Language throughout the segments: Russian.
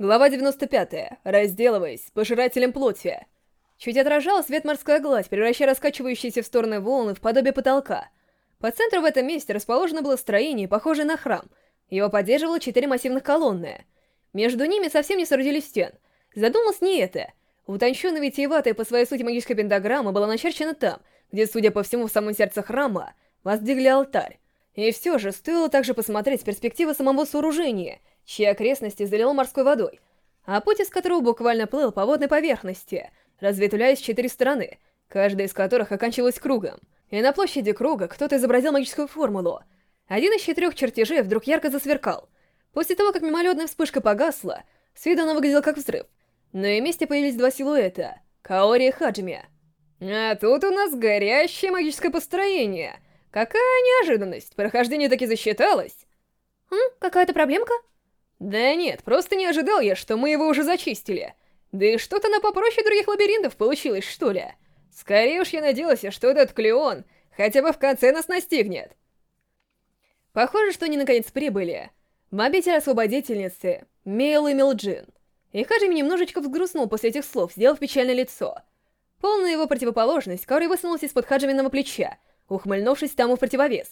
Глава 95. Разделываясь, пожирателем плоти. Чуть отражал свет морская гладь, превращая раскачивающиеся в стороны волны в подобие потолка. По центру в этом месте расположено было строение, похожее на храм. Его поддерживало четыре массивных колонны. Между ними совсем не соорудили стен. Задумалось не это. Утонченная витиеватая по своей сути магическая пентаграмма была начерчена там, где, судя по всему, в самом сердце храма, воздвигли алтарь. И все же, стоило также посмотреть с перспективы самого сооружения — чьи окрестности залило морской водой, а путь из которого буквально плыл по водной поверхности, разветвляясь с четыре стороны, каждая из которых оканчивалась кругом. И на площади круга кто-то изобразил магическую формулу. Один из четырех чертежей вдруг ярко засверкал. После того, как мимолетная вспышка погасла, с виду она выглядела как взрыв. Но и вместе появились два силуэта — Каори и Хаджими. А тут у нас горящее магическое построение. Какая неожиданность, прохождение таки засчиталось. Хм, какая-то проблемка? Да нет, просто не ожидал я, что мы его уже зачистили. Да и что-то на попроще других лабиринтов получилось, что ли. Скорее уж я надеялся, что этот Клеон хотя бы в конце нас настигнет. Похоже, что они наконец прибыли. В обитель освободительницы Мейл и Милджин. И Хаджими немножечко взгрустнул после этих слов, сделав печальное лицо. Полная его противоположность, Каори высунулась из-под Хаджиминого плеча, ухмыльнувшись тому в противовес.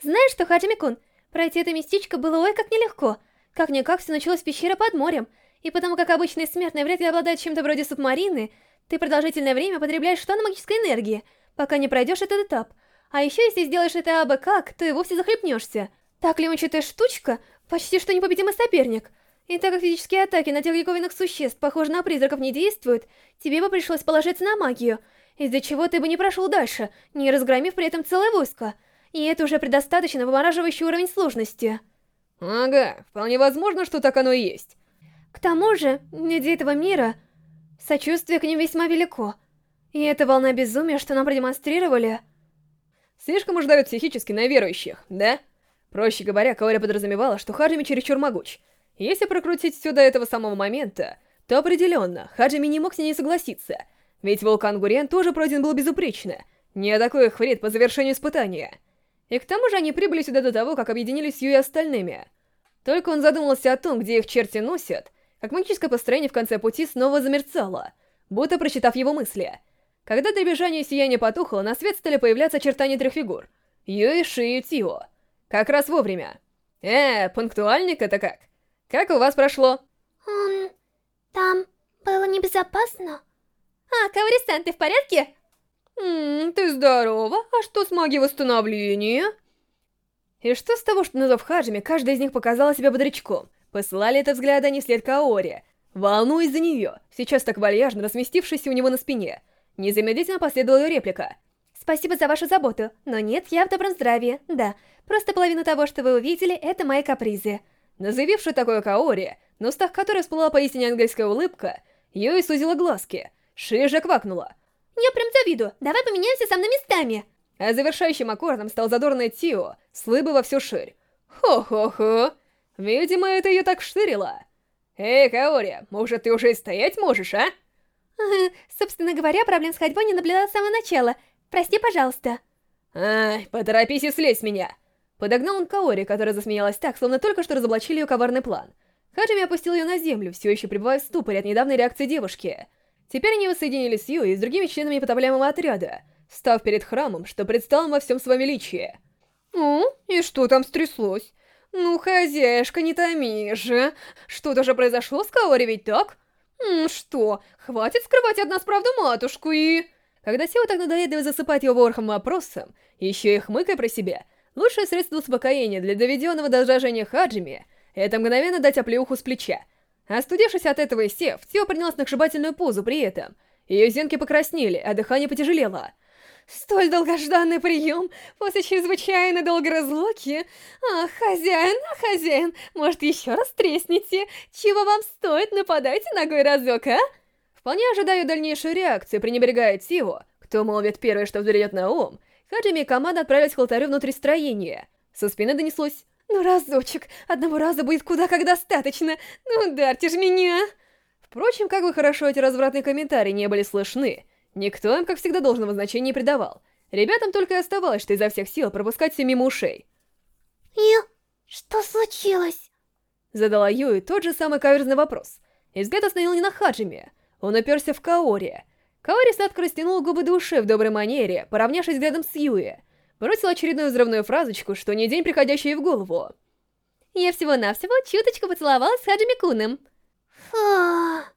«Знаешь что, Хаджими-кун, пройти это местечко было ой как нелегко». Как-никак все началось в пещере под морем, и потому как обычные смертные вряд ли обладают чем-то вроде субмарины, ты продолжительное время потребляешь штаны магической энергии, пока не пройдешь этот этап. А еще если сделаешь это абы как, то и вовсе захлебнешься. Так лимончатая штучка почти что непобедимый соперник. И так как физические атаки на тех диковинных существ, похоже на призраков, не действуют, тебе бы пришлось положиться на магию, из-за чего ты бы не прошел дальше, не разгромив при этом целое войско. И это уже предостаточно вымораживающий уровень сложности. Ага, вполне возможно, что так оно и есть. К тому же, люди этого мира, сочувствие к ним весьма велико. И эта волна безумия, что нам продемонстрировали... Слишком уж давит психически на верующих, да? Проще говоря, Каори подразумевала, что Хаджими чересчур могуч. Если прокрутить все до этого самого момента, то определенно, Хаджими не мог с ней согласиться. Ведь вулкан Гурен тоже пройден был безупречно. Не такой их вред по завершению испытания. И к тому же они прибыли сюда до того, как объединились с Ю и остальными. Только он задумался о том, где их черти носят, как магическое построение в конце пути снова замерцало, будто прочитав его мысли. Когда дребезжание сияния потухло, на свет стали появляться очертания трех фигур. Юи, Ши и Тио. Как раз вовремя. Э, пунктуальник это как? Как у вас прошло? Um, там было небезопасно. А, Кавари-сан, ты в порядке? Ммм, ты здорова. А что с магией восстановления? И что с того, что назвав Хаджими, каждая из них показала себя бодрячком? Посылали это взгляд они след Каори. Волнуясь за нее, сейчас так вальяжно разместившись у него на спине. Незамедлительно последовала ее реплика. «Спасибо за вашу заботу, но нет, я в добром здравии, да. Просто половина того, что вы увидели, это мои капризы». Назовившая такое Каори, на устах которой всплыла поистине ангельская улыбка, Юи сузила глазки. Ши же квакнула. «Я прям завидую, давай поменяемся со мной местами!» А завершающим аккордом стал задорный Тио, с во всю ширь. Хо-хо-хо. Видимо, это ее так штырило. Эй, Каори, может, ты уже и стоять можешь, а? Собственно говоря, проблем с ходьбой не наблюдала с самого начала. Прости, пожалуйста. Ай, поторопись и слезь меня. Подогнал он Каори, которая засмеялась так, словно только что разоблачили ее коварный план. Хаджими опустил ее на землю, все еще пребывая в ступоре от недавней реакции девушки. Теперь они воссоединились с Ю и с другими членами потопляемого отряда — став перед храмом, что предстал во всем своем величии. «Ну, и что там стряслось? Ну, хозяюшка, не томи же. Что-то же произошло с Каори, ведь так? Ну что, хватит скрывать от нас правду матушку и...» Когда Сева так надоедливо засыпать его ворхом вопросом, еще и хмыкая про себя, лучшее средство успокоения для доведенного до раздражения Хаджими — это мгновенно дать оплеуху с плеча. Остудившись от этого и сев, Сева принялась на позу при этом. Ее зенки покраснели, а дыхание потяжелело — Столь долгожданный прием после чрезвычайно долгой разлуки. Ах, хозяин, а хозяин, может еще раз тресните? Чего вам стоит, нападайте ногой разок, а? Вполне ожидаю дальнейшую реакцию, пренебрегая Тиву, кто молвит первое, что взберет на ум. Хаджими и команда отправились к алтарю внутри строения. Со спины донеслось «Ну разочек, одного раза будет куда как достаточно, ну ударьте ж меня!» Впрочем, как бы хорошо эти развратные комментарии не были слышны, Никто им, как всегда, должного значения не придавал. Ребятам только и оставалось, что изо всех сил пропускать все мимо ушей. И что случилось? Задала Юи тот же самый каверзный вопрос. И взгляд остановил не на Хаджиме. Он уперся в Каори. Каори сладко растянул губы до ушей в доброй манере, поравнявшись взглядом с Юи. Бросил очередную взрывную фразочку, что не день приходящий ей в голову. Я всего-навсего чуточку поцеловалась с Хаджими Куном. Фа...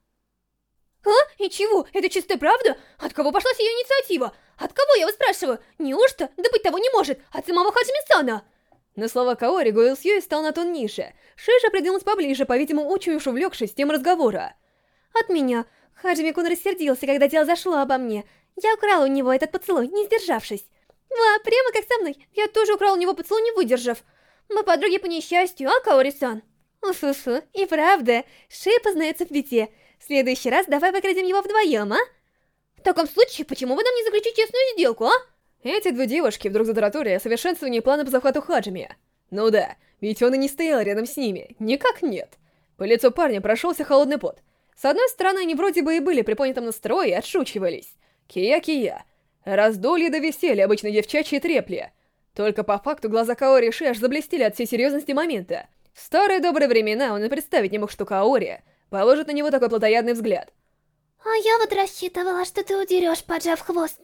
А? И чего? Это чистая правда? От кого пошла сия инициатива? От кого, я вас спрашиваю? Неужто? Да быть того не может! От самого Хаджими-сана! На слова Каори Гойл Сьюи стал на тон ниже. Шиша придвинулась поближе, по-видимому, очень уж увлекшись тем разговора. От меня. Хаджими Кун рассердился, когда дело зашло обо мне. Я украла у него этот поцелуй, не сдержавшись. Ва, прямо как со мной. Я тоже украла у него поцелуй, не выдержав. Мы подруги по несчастью, а Каори-сан? Уфу-фу, и правда, Шея познается в беде. В следующий раз давай выкрадем его вдвоем, а? В таком случае, почему бы нам не заключить честную сделку, а? Эти две девушки вдруг затараторили о совершенствовании плана по захвату Хаджими. Ну да, ведь он и не стоял рядом с ними, никак нет. По лицу парня прошелся холодный пот. С одной стороны, они вроде бы и были при понятом настрое и отшучивались. Кия-кия. Раздолье до веселья, обычно девчачьи трепли. Только по факту глаза Каори Ши аж заблестели от всей серьезности момента. В старые добрые времена он и представить не мог, что Каори положит на него такой плотоядный взгляд. «А я вот рассчитывала, что ты удерешь, поджав хвост».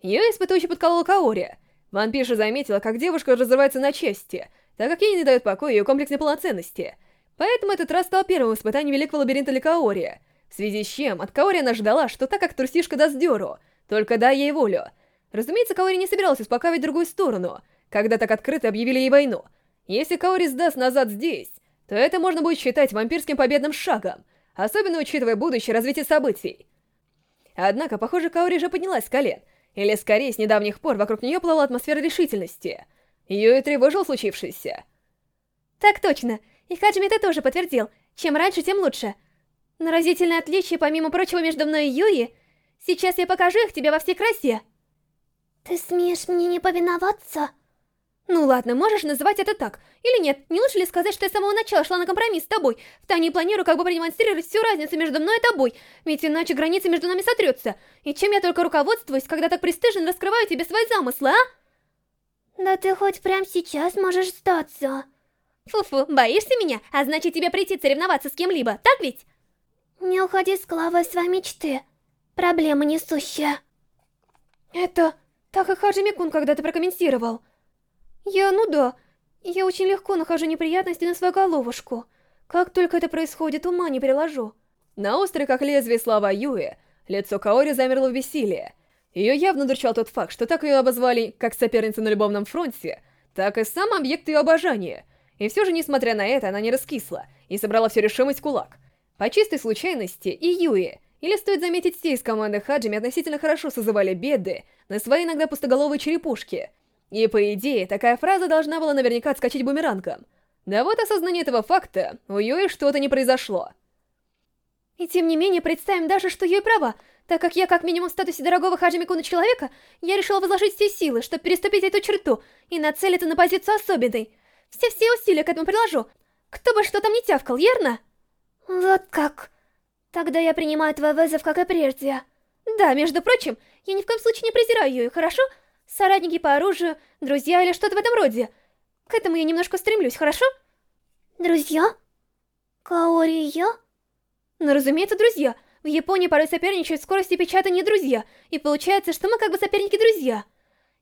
Ее испытующе подколола Каори. Вампирша заметила, как девушка разрывается на части, так как ей не дает покоя ее комплекс неполноценности. Поэтому этот раз стал первым испытанием великого лабиринта для Каори. В связи с чем от Каори она ждала, что так как трусишка даст дёру, только дай ей волю. Разумеется, Каори не собиралась успокаивать другую сторону, когда так открыто объявили ей войну. Если Каори сдаст назад здесь, то это можно будет считать вампирским победным шагом, особенно учитывая будущее развитие событий. Однако, похоже, Каори же поднялась с колен — или, скорее, с недавних пор вокруг нее плыла атмосфера решительности. Ее и тревожил случившееся. Так точно. И Хаджими это тоже подтвердил. Чем раньше, тем лучше. Но разительное отличие, помимо прочего, между мной и Юи... Сейчас я покажу их тебе во всей красе. Ты смеешь мне не повиноваться? Ну ладно, можешь называть это так. Или нет, не лучше ли сказать, что я с самого начала шла на компромисс с тобой? Втайне планирую как бы продемонстрировать всю разницу между мной и тобой, ведь иначе граница между нами сотрется. И чем я только руководствуюсь, когда так престижно раскрываю тебе свои замыслы, а? Да ты хоть прямо сейчас можешь сдаться. Фу-фу, боишься меня? А значит тебе прийти соревноваться с кем-либо, так ведь? Не уходи с головой своей мечты. Проблема несущая. Это... Так и Хаджи Микун когда-то прокомментировал. Я, ну да, я очень легко нахожу неприятности на свою головушку. Как только это происходит, ума не приложу. На острой, как лезвие слова Юэ, лицо Каори замерло в бессилии. Ее явно дурчал тот факт, что так ее обозвали как соперницу на любовном фронте, так и сам объект ее обожания. И все же, несмотря на это, она не раскисла и собрала всю решимость в кулак. По чистой случайности и Юэ, или стоит заметить, те из команды Хаджими относительно хорошо созывали беды на свои иногда пустоголовые черепушки — и по идее, такая фраза должна была наверняка отскочить бумерангом. Да вот осознание этого факта, у Юи что-то не произошло. И тем не менее, представим даже, что Юи права, так как я как минимум в статусе дорогого Хаджими Куна человека, я решила возложить все силы, чтобы переступить эту черту и нацелиться на позицию особенной. Все-все усилия к этому приложу. Кто бы что там не тявкал, верно? Вот как. Тогда я принимаю твой вызов, как и прежде. Да, между прочим, я ни в коем случае не презираю Юи, хорошо? Хорошо? Соратники по оружию, друзья или что-то в этом роде. К этому я немножко стремлюсь, хорошо? Друзья? Каори и я? Ну, разумеется, друзья. В Японии порой соперничают в скорости печатания друзья, и получается, что мы как бы соперники-друзья.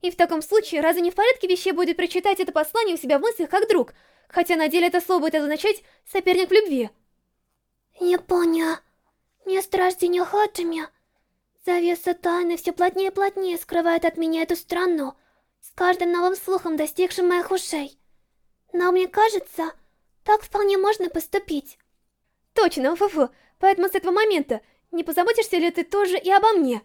И в таком случае, разве не в порядке вещей будет прочитать это послание у себя в мыслях как друг, хотя на деле это слово будет означать «соперник в любви»? Япония. Место рождения Хатами. Завеса тайны все плотнее и плотнее скрывает от меня эту страну, с каждым новым слухом, достигшим моих ушей. Но мне кажется, так вполне можно поступить. Точно, фу-фу, поэтому с этого момента не позаботишься ли ты тоже и обо мне?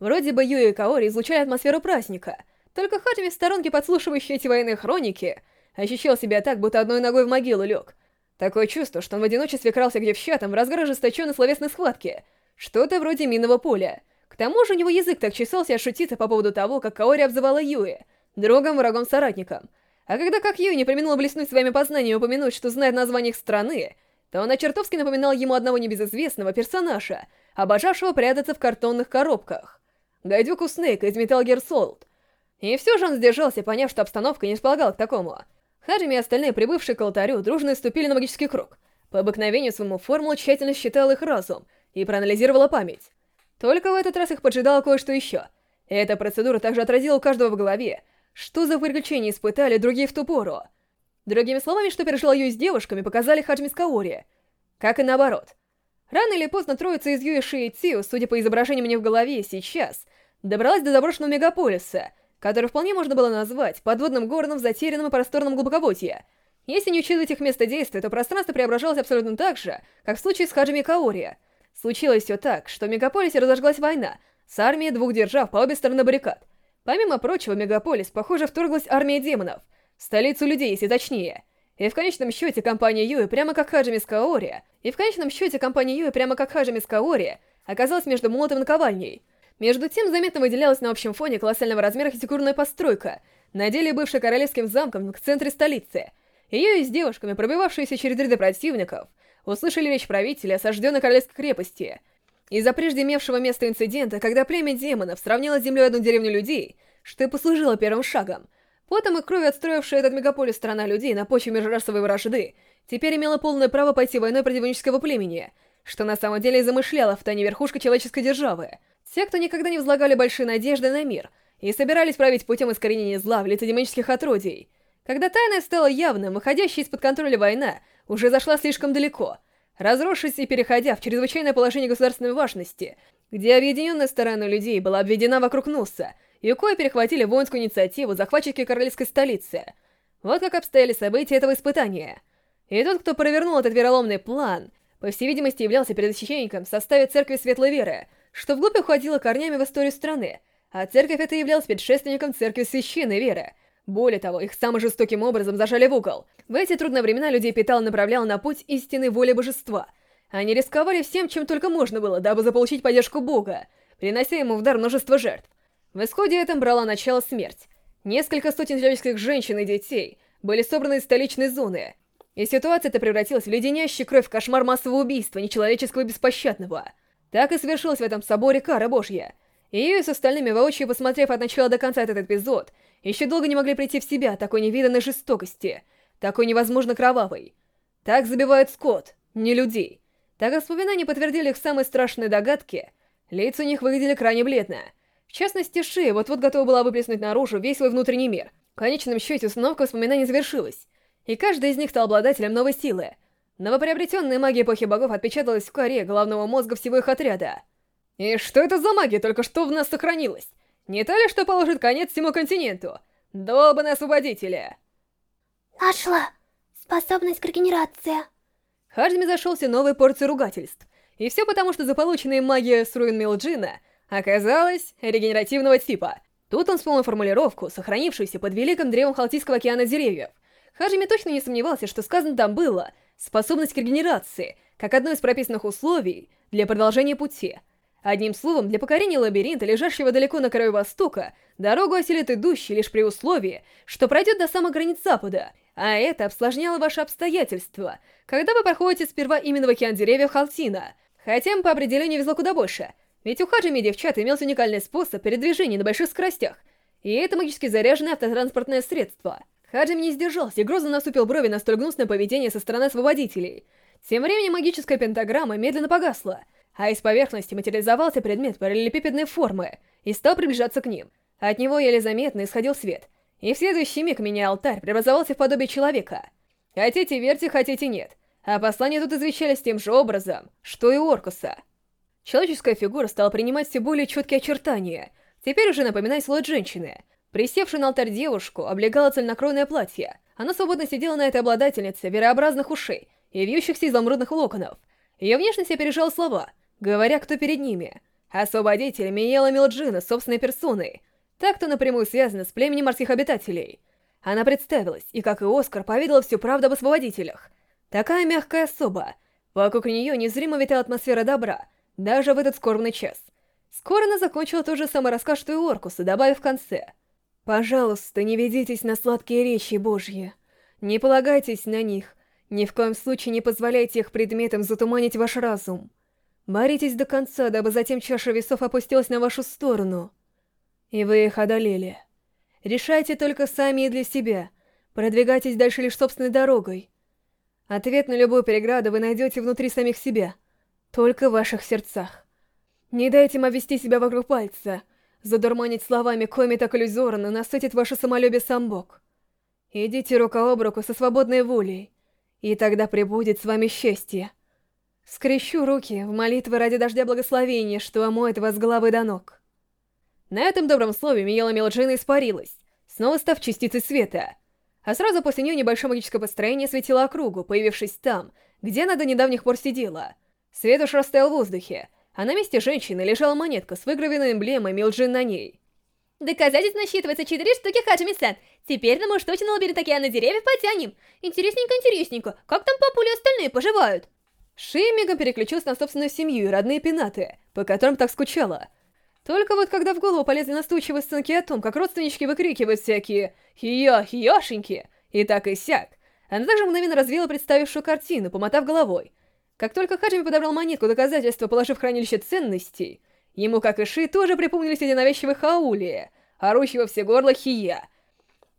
Вроде бы Юи и Каори излучали атмосферу праздника, только Хатами в сторонке, подслушивающий эти военные хроники, ощущал себя так, будто одной ногой в могилу лег. Такое чувство, что он в одиночестве крался к девчатам в разгар ожесточенной словесной схватки. Что-то вроде минного поля. К тому же у него язык так чесался отшутиться по поводу того, как Каори обзывала Юи, другом, врагом, соратником. А когда как Юи не применила блеснуть своими познаниями и упомянуть, что знает название их страны, то она чертовски напоминала ему одного небезызвестного персонажа, обожавшего прятаться в картонных коробках. Гайдюку Снейка из Metal Gear Solid. И все же он сдержался, поняв, что обстановка не располагала к такому. Хаджими и остальные, прибывшие к алтарю, дружно ступили на магический круг. По обыкновению своему формулу тщательно считал их разум и проанализировала память. Только в этот раз их поджидало кое-что еще. Эта процедура также отразила у каждого в голове, что за приключения испытали другие в ту пору. Другими словами, что пережила Юй с девушками, показали Хаджими с Каори. Как и наоборот. Рано или поздно троица из Юиши и Цио, судя по изображениям у них в голове сейчас, добралась до заброшенного мегаполиса, который вполне можно было назвать подводным городом в затерянном и просторном глубоководье. Если не учитывать их место действия, то пространство преображалось абсолютно так же, как в случае с Хаджими Каори. Случилось все так, что в мегаполисе разожглась война с армией двух держав по обе стороны баррикад. Помимо прочего, мегаполис, похоже, вторглась армия демонов, столицу людей, если точнее. И в конечном счете компания Юи, прямо как Хаджими с Каори, и в конечном счете компания Юи, прямо как Хаджими с Каори, оказалась между молотом и наковальней. Между тем, заметно выделялась на общем фоне колоссального размера архитектурная постройка, на деле бывшая королевским замком в центре столицы. Ее и с девушками, пробивавшиеся через ряды противников, услышали речь правителя осажденной королевской крепости. Из-за прежде имевшего место инцидента, когда племя демонов сравнило с землей одну деревню людей, что и послужило первым шагом, потом и кровью отстроившая этот мегаполис страна людей на почве межрасовой вражды, теперь имела полное право пойти войной против унического племени, что на самом деле и замышляла в тайне верхушка человеческой державы. Те, кто никогда не возлагали большие надежды на мир и собирались править путем искоренения зла в лице демонических отродий. Когда тайна стала явным, выходящая из-под контроля война уже зашла слишком далеко, разросшись и переходя в чрезвычайное положение государственной важности, где объединенная сторона людей была обведена вокруг носа, и кое перехватили воинскую инициативу захватчики королевской столицы. Вот как обстояли события этого испытания. И тот, кто провернул этот вероломный план, по всей видимости являлся предосвященником в составе Церкви Светлой Веры, что вглубь уходило корнями в историю страны, а церковь эта являлась предшественником Церкви Священной Веры. Более того, их самым жестоким образом зажали в угол. В эти трудные времена людей питал и направлял на путь истинной воли божества. Они рисковали всем, чем только можно было, дабы заполучить поддержку Бога, принося ему в дар множество жертв. В исходе этом брала начало смерть. Несколько сотен человеческих женщин и детей были собраны из столичной зоны, и ситуация эта превратилась в леденящий кровь кошмар массового убийства, нечеловеческого и беспощадного. Так и совершилась в этом соборе кара божья. Ее с остальными, воочию посмотрев от начала до конца этот эпизод, еще долго не могли прийти в себя такой невиданной жестокости, такой невозможно кровавой. Так забивают скот, не людей. Так воспоминания подтвердили их самые страшные догадки, лица у них выглядели крайне бледно — в частности, Шия вот-вот готова была выплеснуть наружу весь свой внутренний мир. В конечном счете, установка воспоминаний завершилась, и каждый из них стал обладателем новой силы. Новоприобретенная магия эпохи богов отпечаталась в коре головного мозга всего их отряда. И что это за магия только что в нас сохранилась? Не то ли, что положит конец всему континенту? Долбаные освободители! Нашла! Способность к регенерации. Хаджими зашелся новой порцией ругательств. И все потому, что заполученная магия с руин Милджина — оказалась регенеративного типа. Тут он вспомнил формулировку, сохранившуюся под великим древом Халтийского океана деревьев. Хаджими точно не сомневался, что сказано там было «способность к регенерации», как одно из прописанных условий для продолжения пути. Одним словом, для покорения лабиринта, лежащего далеко на краю Востока, дорогу осилит идущий лишь при условии, что пройдет до самых границ Запада, а это обсложняло ваши обстоятельства, когда вы проходите сперва именно в океан деревьев Халтина, хотя им по определению везло куда больше — ведь у Хаджими девчат имелся уникальный способ передвижения на больших скоростях, и это магически заряженное автотранспортное средство. Хаджими не сдержался и грозно наступил брови на столь гнусное поведение со стороны освободителей. Тем временем магическая пентаграмма медленно погасла, а из поверхности материализовался предмет параллелепипедной формы и стал приближаться к ним. От него еле заметно исходил свет, и в следующий миг меня алтарь преобразовался в подобие человека. Хотите верьте, хотите нет, а послания тут извещались тем же образом, что и у Оркуса. Человеческая фигура стала принимать все более четкие очертания, теперь уже напоминать силуэт женщины. Присевшую на алтарь девушку облегало цельнокроенное платье. Она свободно сидела на этой обладательнице верообразных ушей и вьющихся изумрудных локонов. Ее внешность опережала слова, говоря, кто перед ними. Освободитель Миела Милджина собственной персоной. Так, кто напрямую связана с племенем морских обитателей. Она представилась, и, как и Оскар, поведала всю правду об освободителях. Такая мягкая особа. Вокруг нее незримо витала атмосфера добра, даже в этот скорбный час. Скоро она закончила тот же самый рассказ, что и Оркуса, добавив в конце. «Пожалуйста, не ведитесь на сладкие речи Божьи. Не полагайтесь на них. Ни в коем случае не позволяйте их предметам затуманить ваш разум. Боритесь до конца, дабы затем чаша весов опустилась на вашу сторону. И вы их одолели. Решайте только сами и для себя, Продвигайтесь дальше лишь собственной дорогой. Ответ на любую преграду вы найдете внутри самих себя, только в ваших сердцах. Не дайте им обвести себя вокруг пальца, задурманить словами, коими так насытит ваше самолюбие сам Бог. Идите рука об руку со свободной волей, и тогда прибудет с вами счастье. Скрещу руки в молитвы ради дождя благословения, что омоет вас головы до ног. На этом добром слове Миела Мелджина испарилась, снова став частицей света. А сразу после нее небольшое магическое построение светило округу, появившись там, где она до недавних пор сидела. Свет уж растаял в воздухе, а на месте женщины лежала монетка с выгравленной эмблемой Милджин на ней. Доказательств насчитывается четыре штуки Хаджими-сан. Теперь нам уж точно на лабиринт океана деревьев потянем. Интересненько-интересненько, как там папули остальные поживают? Шея мигом переключилась на собственную семью и родные пенаты, по которым так скучала. Только вот когда в голову полезли настойчивые сценки о том, как родственнички выкрикивают всякие «Хия, хияшеньки!» и так и сяк, она также мгновенно развила представившую картину, помотав головой. Как только Хаджими подобрал монетку доказательства, положив в хранилище ценностей, ему, как и Ши, тоже припомнились эти навязчивые хаули, орущего все горло Хия.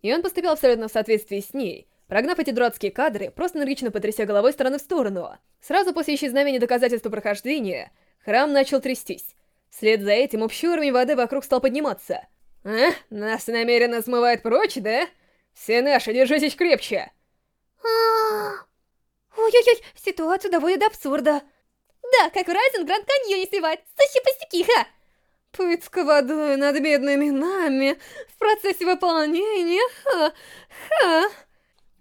И он поступил абсолютно в соответствии с ней, прогнав эти дурацкие кадры, просто энергично потряся головой стороны в сторону. Сразу после исчезновения доказательства прохождения, храм начал трястись. Вслед за этим общий уровень воды вокруг стал подниматься. «А? Нас намеренно смывает прочь, да? Все наши, держитесь крепче!» Ой-ой-ой, ситуацию доводит до абсурда. Да, как Райзен Гранд Каньоне сливает, сущие пустяки, ха! Пытка водой над бедными нами в процессе выполнения, ха-ха.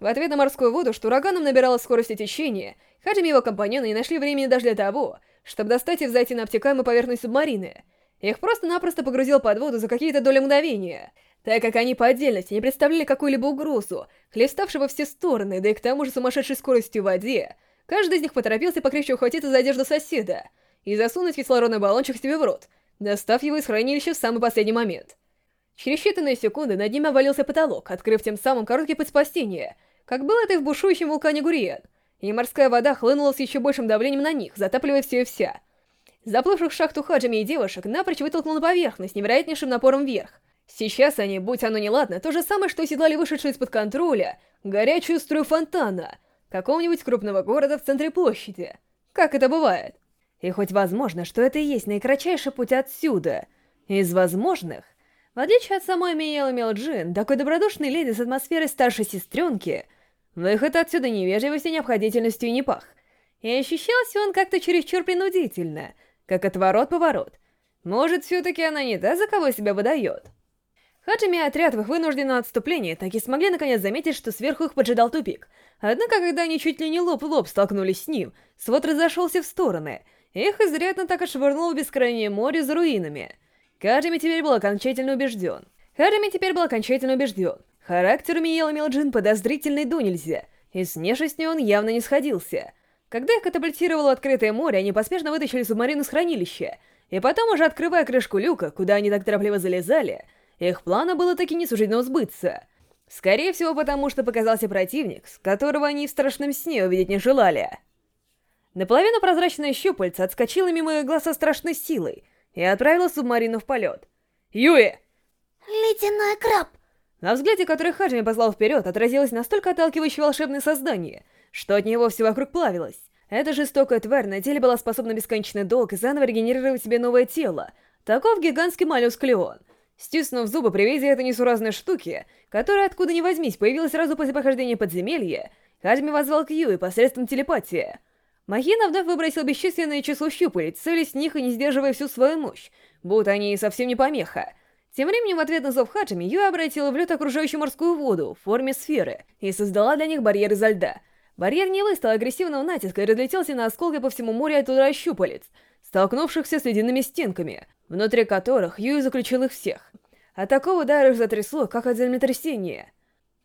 В ответ на морскую воду, что ураганом набирала скорости течения, Хаджими и его компаньоны не нашли времени даже для того, чтобы достать и взойти на обтекаемую поверхность субмарины. Их просто-напросто погрузил под воду за какие-то доли мгновения, так как они по отдельности не представляли какую-либо угрозу, хлеставшего все стороны, да и к тому же сумасшедшей скоростью в воде. Каждый из них поторопился покрепче ухватиться за одежду соседа и засунуть кислородный баллончик себе в рот, достав его из хранилища в самый последний момент. Через считанные секунды над ним обвалился потолок, открыв тем самым короткий путь спасения, как было это и в бушующем вулкане Гуриен и морская вода хлынула с еще большим давлением на них, затапливая все и вся. Заплывших в шахту Хаджами и девушек напрочь вытолкнул на поверхность невероятнейшим напором вверх. Сейчас они, будь оно неладно, то же самое, что седлали вышедшую из-под контроля горячую струю фонтана какого-нибудь крупного города в центре площади. Как это бывает? И хоть возможно, что это и есть наикратчайший путь отсюда, из возможных, в отличие от самой Миелы Мелджин, такой добродушной леди с атмосферой старшей сестренки — Выход отсюда невежливостью, необходительностью и не пах. И ощущался он как-то чересчур принудительно, как отворот-поворот. Может, все-таки она не та, за кого себя выдает? Хаджими и отряд в их вынужденном отступлении так и смогли наконец заметить, что сверху их поджидал тупик. Однако, когда они чуть ли не лоб в лоб столкнулись с ним, свод разошелся в стороны, их изрядно так отшвырнуло в бескрайнее море за руинами. Хаджими теперь был окончательно убежден. Хаджими теперь был окончательно убежден. Характер Миела Мелджин подозрительный до нельзя, и с внешностью он явно не сходился. Когда их катапультировало открытое море, они поспешно вытащили субмарину с хранилища, и потом, уже открывая крышку люка, куда они так торопливо залезали, их плана было таки не суждено сбыться. Скорее всего, потому что показался противник, с которого они в страшном сне увидеть не желали. Наполовину прозрачная щупальца отскочила мимо их глаз со страшной силой и отправила субмарину в полет. «Юи!» «Ледяной краб!» На взгляде, который Хаджими послал вперед, отразилось настолько отталкивающее волшебное создание, что от него все вокруг плавилось. Эта жестокая тварь на теле была способна бесконечно долг и заново регенерировать себе новое тело. Таков гигантский моллюск Леон. Стиснув зубы при виде этой несуразной штуки, которая откуда ни возьмись появилась сразу после прохождения подземелья, Хаджими возвал к Юи посредством телепатии. Махина вновь выбросил бесчисленное число щупалец, целясь в них и не сдерживая всю свою мощь, будто они совсем не помеха. Тем временем в ответ на зов Хаджими Юя обратила в лед окружающую морскую воду в форме сферы и создала для них барьер изо льда. Барьер не выстал агрессивного натиска и разлетелся на осколки по всему морю от удара щупалец, столкнувшихся с ледяными стенками, внутри которых Юй заключил их всех. От такого удара их затрясло, как от землетрясения.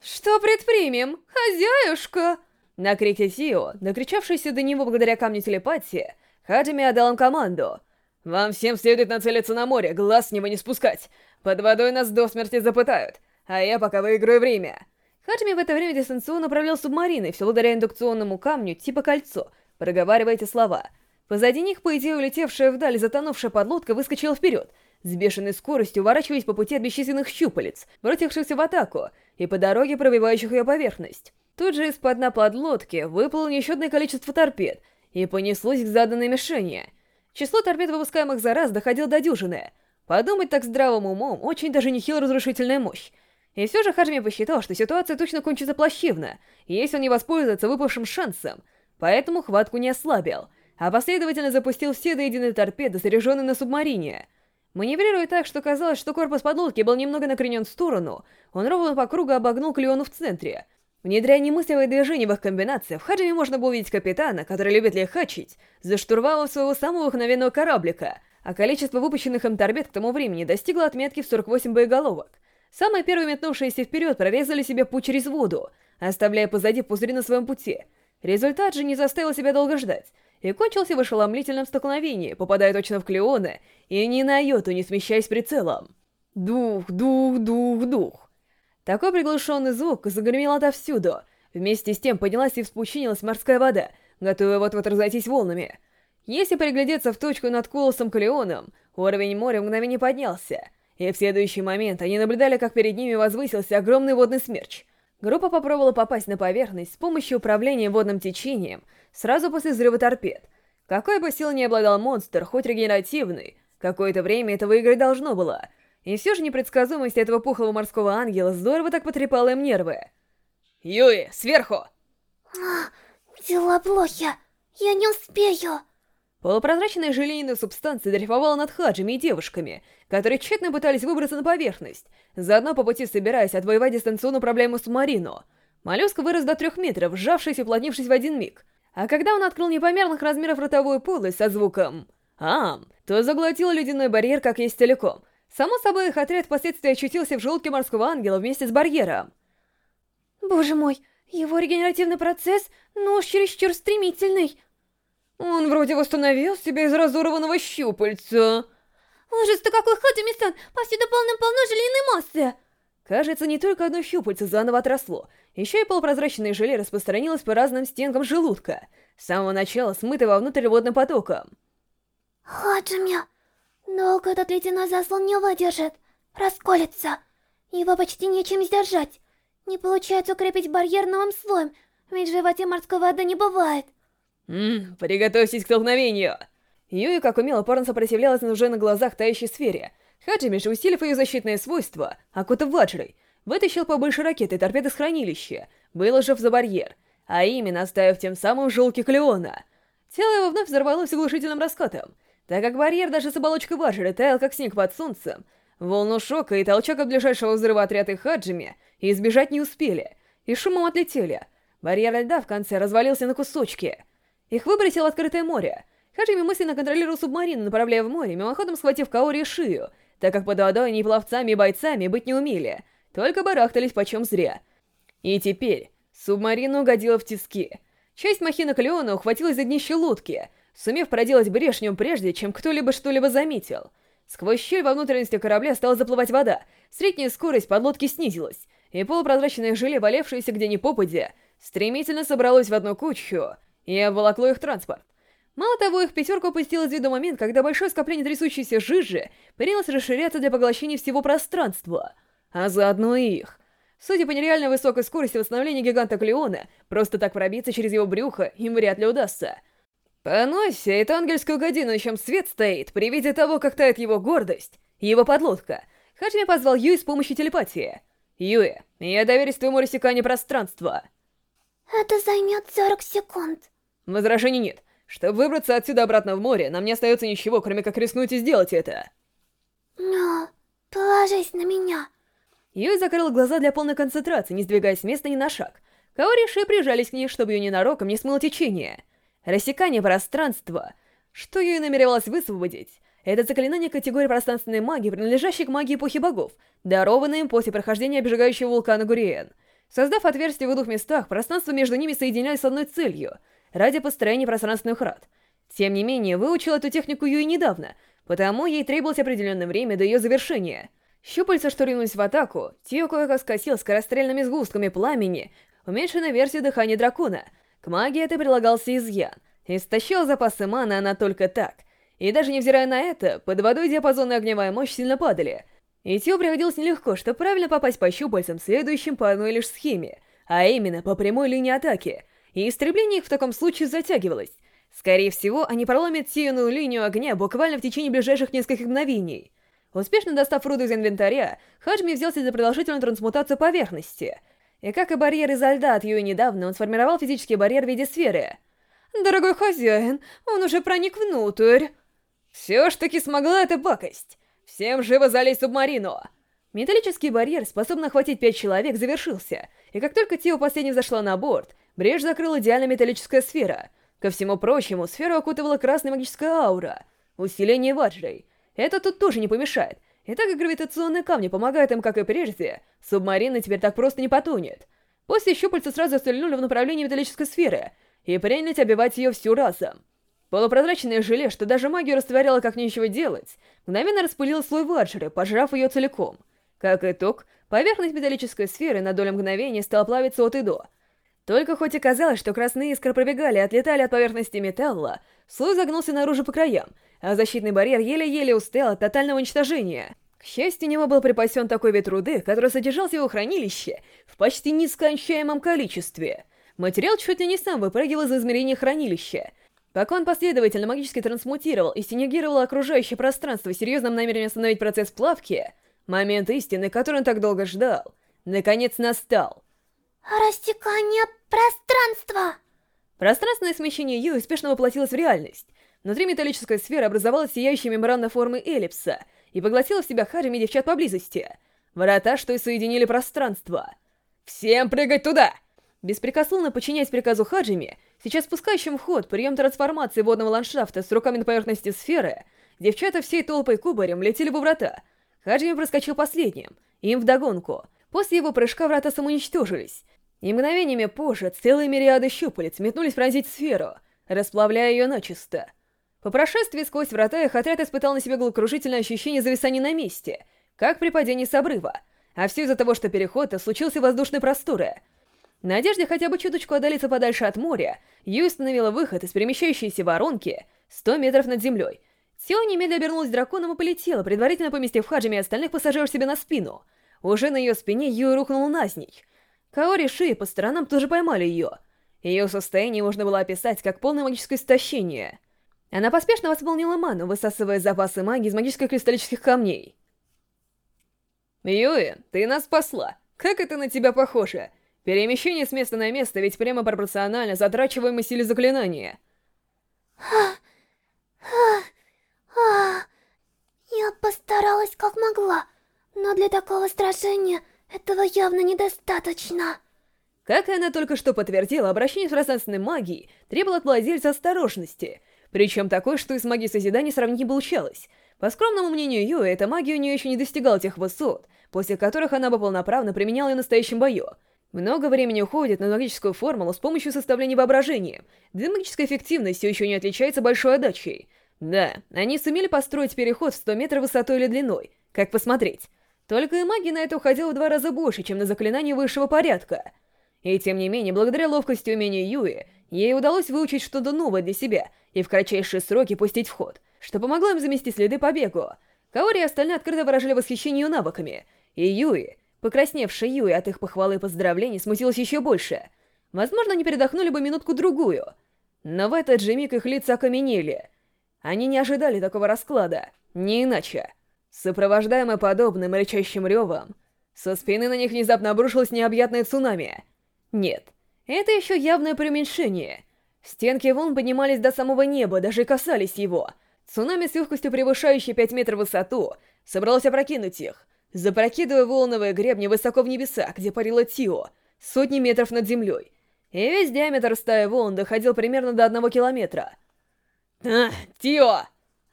«Что предпримем, хозяюшка?» На крике Тио, накричавшийся до него благодаря камню телепатии, Хаджими отдал им команду. «Вам всем следует нацелиться на море, глаз с него не спускать. Под водой нас до смерти запытают, а я пока выиграю время. Хаджими в это время дистанционно управлял субмариной, все благодаря индукционному камню типа кольцо, проговаривая эти слова. Позади них, по идее, улетевшая вдаль затонувшая подлодка выскочила вперед, с бешеной скоростью уворачиваясь по пути от бесчисленных щупалец, бросившихся в атаку, и по дороге пробивающих ее поверхность. Тут же из-под дна подлодки выплыло несчетное количество торпед и понеслось к заданной мишени. Число торпед, выпускаемых за раз, доходило до дюжины. Подумать так здравым умом, очень даже нехило разрушительная мощь. И все же Хаджими посчитал, что ситуация точно кончится плачевно, если он не воспользуется выпавшим шансом, поэтому хватку не ослабил, а последовательно запустил все до единой торпеды, заряженные на субмарине. Маневрируя так, что казалось, что корпус подлодки был немного накренен в сторону, он ровно по кругу обогнул Клеону в центре. Внедряя немыслимые движения в их комбинациях, в Хаджиме можно было увидеть капитана, который любит лихачить, за штурвалом своего самого вдохновенного кораблика, а количество выпущенных им торпед к тому времени достигло отметки в 48 боеголовок. Самые первые метнувшиеся вперед прорезали себе путь через воду, оставляя позади пузыри на своем пути. Результат же не заставил себя долго ждать, и кончился в ошеломительном столкновении, попадая точно в Клеона и ни на йоту не смещаясь прицелом. Дух, дух, дух, дух. Такой приглушенный звук загремел отовсюду. Вместе с тем поднялась и вспучинилась морская вода, готовая вот-вот разойтись волнами. Если приглядеться в точку над Колосом Калеоном, уровень моря мгновение поднялся — и в следующий момент они наблюдали, как перед ними возвысился огромный водный смерч. Группа попробовала попасть на поверхность с помощью управления водным течением сразу после взрыва торпед. Какой бы силой ни обладал монстр, хоть регенеративный, какое-то время это выиграть должно было. И все же непредсказуемость этого пухлого морского ангела здорово так потрепала им нервы. «Юи, сверху!» а, «Дела плохи, я не успею!» Полупрозрачная желейная субстанция дрейфовала над хаджами и девушками, которые тщетно пытались выбраться на поверхность, заодно по пути собираясь отвоевать дистанционную проблему субмарину. Моллюск вырос до трех метров, сжавшись и уплотнившись в один миг. А когда он открыл непомерных размеров ротовую полость со звуком «Ам», то заглотил ледяной барьер как есть целиком. Само собой, их отряд впоследствии очутился в желудке морского ангела вместе с барьером. Боже мой, его регенеративный процесс, ну уж чересчур стремительный. Он вроде восстановил себя из разорванного щупальца. Ужас-то какой Хаджими-сан! Повсюду полным-полно желейной массы! Кажется, не только одно щупальце заново отросло, еще и полупрозрачное желе распространилось по разным стенкам желудка, с самого начала смыто вовнутрь водным потоком. Хаджими, долго этот ледяной заслон не выдержит, расколется. Его почти нечем сдержать. Не получается укрепить барьер новым слоем, ведь в животе морской воды не бывает. Ммм, приготовьтесь к столкновению. Юи, как умело, упорно сопротивлялась уже на глазах тающей сфере. Хаджими же, усилив ее защитные свойства, окутав ваджрой, вытащил побольше ракеты и торпед из хранилища, выложив за барьер, а именно оставив тем самым желки Клеона. Тело его вновь взорвалось оглушительным раскатом. Так как барьер даже с оболочкой ваджры таял как снег под солнцем, волну шока и толчок от ближайшего взрыва отряда Хаджими избежать не успели, и шумом отлетели. Барьер льда в конце развалился на кусочки — их выбросило открытое море. Хаджими мысленно контролировал субмарину, направляя в море, мимоходом схватив Каори шию, так как под водой они пловцами и бойцами быть не умели, только барахтались почем зря. И теперь субмарина угодила в тиски. Часть махина Клеона ухватилась за днище лодки, сумев проделать брешь в нем прежде, чем кто-либо что-либо заметил. Сквозь щель во внутренности корабля стала заплывать вода, средняя скорость подлодки снизилась, и полупрозрачное желе, валявшееся где ни попадя, стремительно собралось в одну кучу — и обволокло их транспорт. Мало того, их пятерка упустила из виду момент, когда большое скопление трясущейся жижи принялось расширяться для поглощения всего пространства, а заодно и их. Судя по нереально высокой скорости восстановления гиганта Клеона, просто так пробиться через его брюхо им вряд ли удастся. Поносся, это ангельскую годину, чем свет стоит, при виде того, как тает его гордость, его подлодка. Хаджими позвал Юи с помощью телепатии. «Юи, я доверюсь твоему рассеканию пространства». «Это займет 40 секунд». Возражений нет. Чтобы выбраться отсюда обратно в море, нам не остается ничего, кроме как рискнуть и сделать это. Но, положись на меня. Юй закрыла глаза для полной концентрации, не сдвигаясь с места ни на шаг. Каори и Ши прижались к ней, чтобы ее ненароком не смыло течение. Рассекание пространства. Что Юй намеревалась высвободить? Это заклинание категории пространственной магии, принадлежащей к магии эпохи богов, дарованное им после прохождения обжигающего вулкана Гуриен. Создав отверстия в двух местах, пространство между ними соединялось с одной целью — ради построения пространственных рад. Тем не менее, выучил эту технику Юи недавно, потому ей требовалось определенное время до ее завершения. Щупальца, что ринулись в атаку, Тио кое-как скосил скорострельными сгустками пламени, уменьшенной версию дыхания дракона. К магии это прилагался изъян. Истощил запасы маны она только так. И даже невзирая на это, под водой диапазон и огневая мощь сильно падали. И Тио приходилось нелегко, чтобы правильно попасть по щупальцам, следующим по одной лишь схеме, а именно по прямой линии атаки, и истребление их в таком случае затягивалось. Скорее всего, они проломят сеянную линию огня буквально в течение ближайших нескольких мгновений. Успешно достав руду из инвентаря, Хаджми взялся за продолжительную трансмутацию поверхности. И как и барьер изо льда от Юи недавно, он сформировал физический барьер в виде сферы. «Дорогой хозяин, он уже проник внутрь!» «Все ж таки смогла эта пакость! Всем живо залезть в субмарину!» Металлический барьер, способный охватить пять человек, завершился, и как только Тио последний зашла на борт, брешь закрыла идеальная металлическая сфера. Ко всему прочему, сферу окутывала красная магическая аура. Усиление ваджрой. Это тут тоже не помешает. И так как гравитационные камни помогают им, как и прежде, субмарина теперь так просто не потонет. После щупальца сразу стрельнули в направлении металлической сферы и принялись обивать ее всю разом. Полупрозрачное желе, что даже магию растворяло как нечего делать, мгновенно распылило слой ваджеры, пожрав ее целиком. Как итог, поверхность металлической сферы на долю мгновения стала плавиться от и до. Только хоть и казалось, что красные искры пробегали и отлетали от поверхности металла, слой загнулся наружу по краям, а защитный барьер еле-еле устоял от тотального уничтожения. К счастью, у него был припасен такой вид руды, который содержался в его хранилище в почти нескончаемом количестве. Материал чуть ли не сам выпрыгивал из измерения хранилища. Пока он последовательно магически трансмутировал и синергировал окружающее пространство серьезным намерением остановить процесс плавки, момент истины, который он так долго ждал, наконец настал. Растекание пространства! Пространственное смещение Ю успешно воплотилось в реальность. Внутри металлической сферы образовалась сияющая мембрана формы эллипса и поглотила в себя Хаджими девчат поблизости. Врата, что и соединили пространство. «Всем прыгать туда!» Беспрекословно подчиняясь приказу Хаджими, сейчас спускающим в ход прием трансформации водного ландшафта с руками на поверхности сферы, девчата всей толпой кубарем летели во врата. Хаджими проскочил последним, им вдогонку. После его прыжка врата самоуничтожились, и мгновениями позже целые мириады щупалец метнулись пронзить сферу, расплавляя ее начисто. По прошествии сквозь врата их отряд испытал на себе головокружительное ощущение зависания на месте, как при падении с обрыва, а все из-за того, что переход случился в воздушной просторы. В надежде хотя бы чуточку отдалиться подальше от моря, Ю установила выход из перемещающейся воронки 100 метров над землей. Сио немедленно обернулась драконом и полетела, предварительно поместив Хаджими и остальных пассажиров себе на спину. Уже на ее спине Ю рухнула назничь. Каори Ши по сторонам тоже поймали ее. Ее состояние можно было описать как полное магическое истощение. Она поспешно восполнила ману, высасывая запасы магии из магических кристаллических камней. «Юи, ты нас спасла! Как это на тебя похоже? Перемещение с места на место ведь прямо пропорционально затрачиваемой силе заклинания». Я постаралась как могла, но для такого сражения этого явно недостаточно. Как и она только что подтвердила, обращение с пространственной магией требовало от владельца осторожности, причем такой, что и с магией созидания сравнить не получалось. По скромному мнению Юэ, эта магия у нее еще не достигала тех высот, после которых она бы полноправно применяла ее в настоящем бою. Много времени уходит на магическую формулу с помощью составления воображения, да магическая эффективность еще не отличается большой отдачей. Да, они сумели построить переход в 100 метров высотой или длиной, как посмотреть. Только и магии на это уходило в два раза больше, чем на заклинание высшего порядка. И тем не менее, благодаря ловкости и умению Юи, ей удалось выучить что-то новое для себя и в кратчайшие сроки пустить в ход, что помогло им замести следы побегу. Каори и остальные открыто выражали восхищение ее навыками, и Юи, покрасневшая Юи от их похвалы и поздравлений, смутилась еще больше. Возможно, они передохнули бы минутку-другую, но в этот же миг их лица окаменели. Они не ожидали такого расклада, не иначе. Сопровождаемый подобным рычащим ревом, со спины на них внезапно обрушилось необъятное цунами. Нет, это еще явное преуменьшение. Стенки волн поднимались до самого неба, даже касались его. Цунами с легкостью превышающей 5 метров высоту собралось опрокинуть их, запрокидывая волновые гребни высоко в небеса, где парила Тио, сотни метров над землей. И весь диаметр стаи волн доходил примерно до одного километра. «А, Тио!»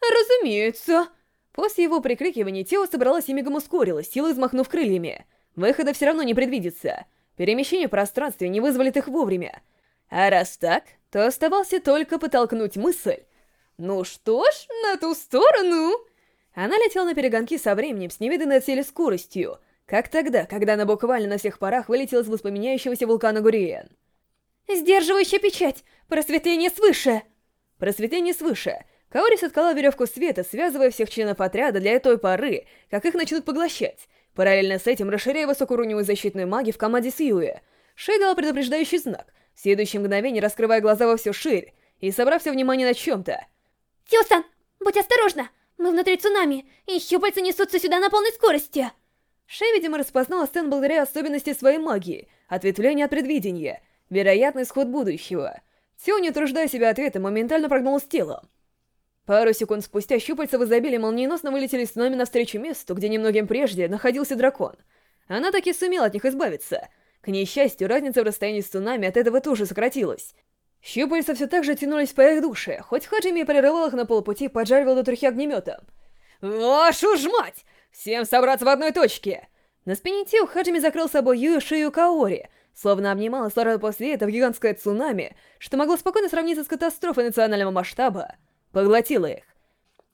«Разумеется!» После его прикрикивания тело собралось и мигом ускорилось, силой взмахнув крыльями. Выхода все равно не предвидится. Перемещение в пространстве не вызволит их вовремя. А раз так, то оставался только потолкнуть мысль. «Ну что ж, на ту сторону!» Она летела на перегонки со временем с невиданной от скоростью, как тогда, когда она буквально на всех парах вылетела из воспламеняющегося вулкана Гуриен. «Сдерживающая печать! Просветление свыше!» Просветление свыше Каори соткала веревку света, связывая всех членов отряда для той поры, как их начнут поглощать. Параллельно с этим расширяя высокоуровневую защитную магию в команде Сьюи. Шей дала предупреждающий знак, в следующее мгновение раскрывая глаза во всю ширь и собрав все внимание на чем-то. Тио-сан, будь осторожна! Мы внутри цунами, и щупальца несутся сюда на полной скорости! Шей, видимо, распознала сцену благодаря особенности своей магии, ответвление от предвидения, вероятный исход будущего. Тио, не утруждая себя ответом, моментально прогнулась телом. Пару секунд спустя щупальца в изобилии молниеносно вылетели с нами навстречу месту, где немногим прежде находился дракон. Она таки сумела от них избавиться. К несчастью, разница в расстоянии с цунами от этого тоже сократилась. Щупальца все так же тянулись по их душе, хоть Хаджими прерывал их на полпути, поджаривал до трухи огнеметом. «Вашу ж мать! Всем собраться в одной точке!» На спине Тио Хаджими закрыл собой Ю и шею Каори, словно обнимал сразу после этого гигантское цунами, что могло спокойно сравниться с катастрофой национального масштаба поглотила их.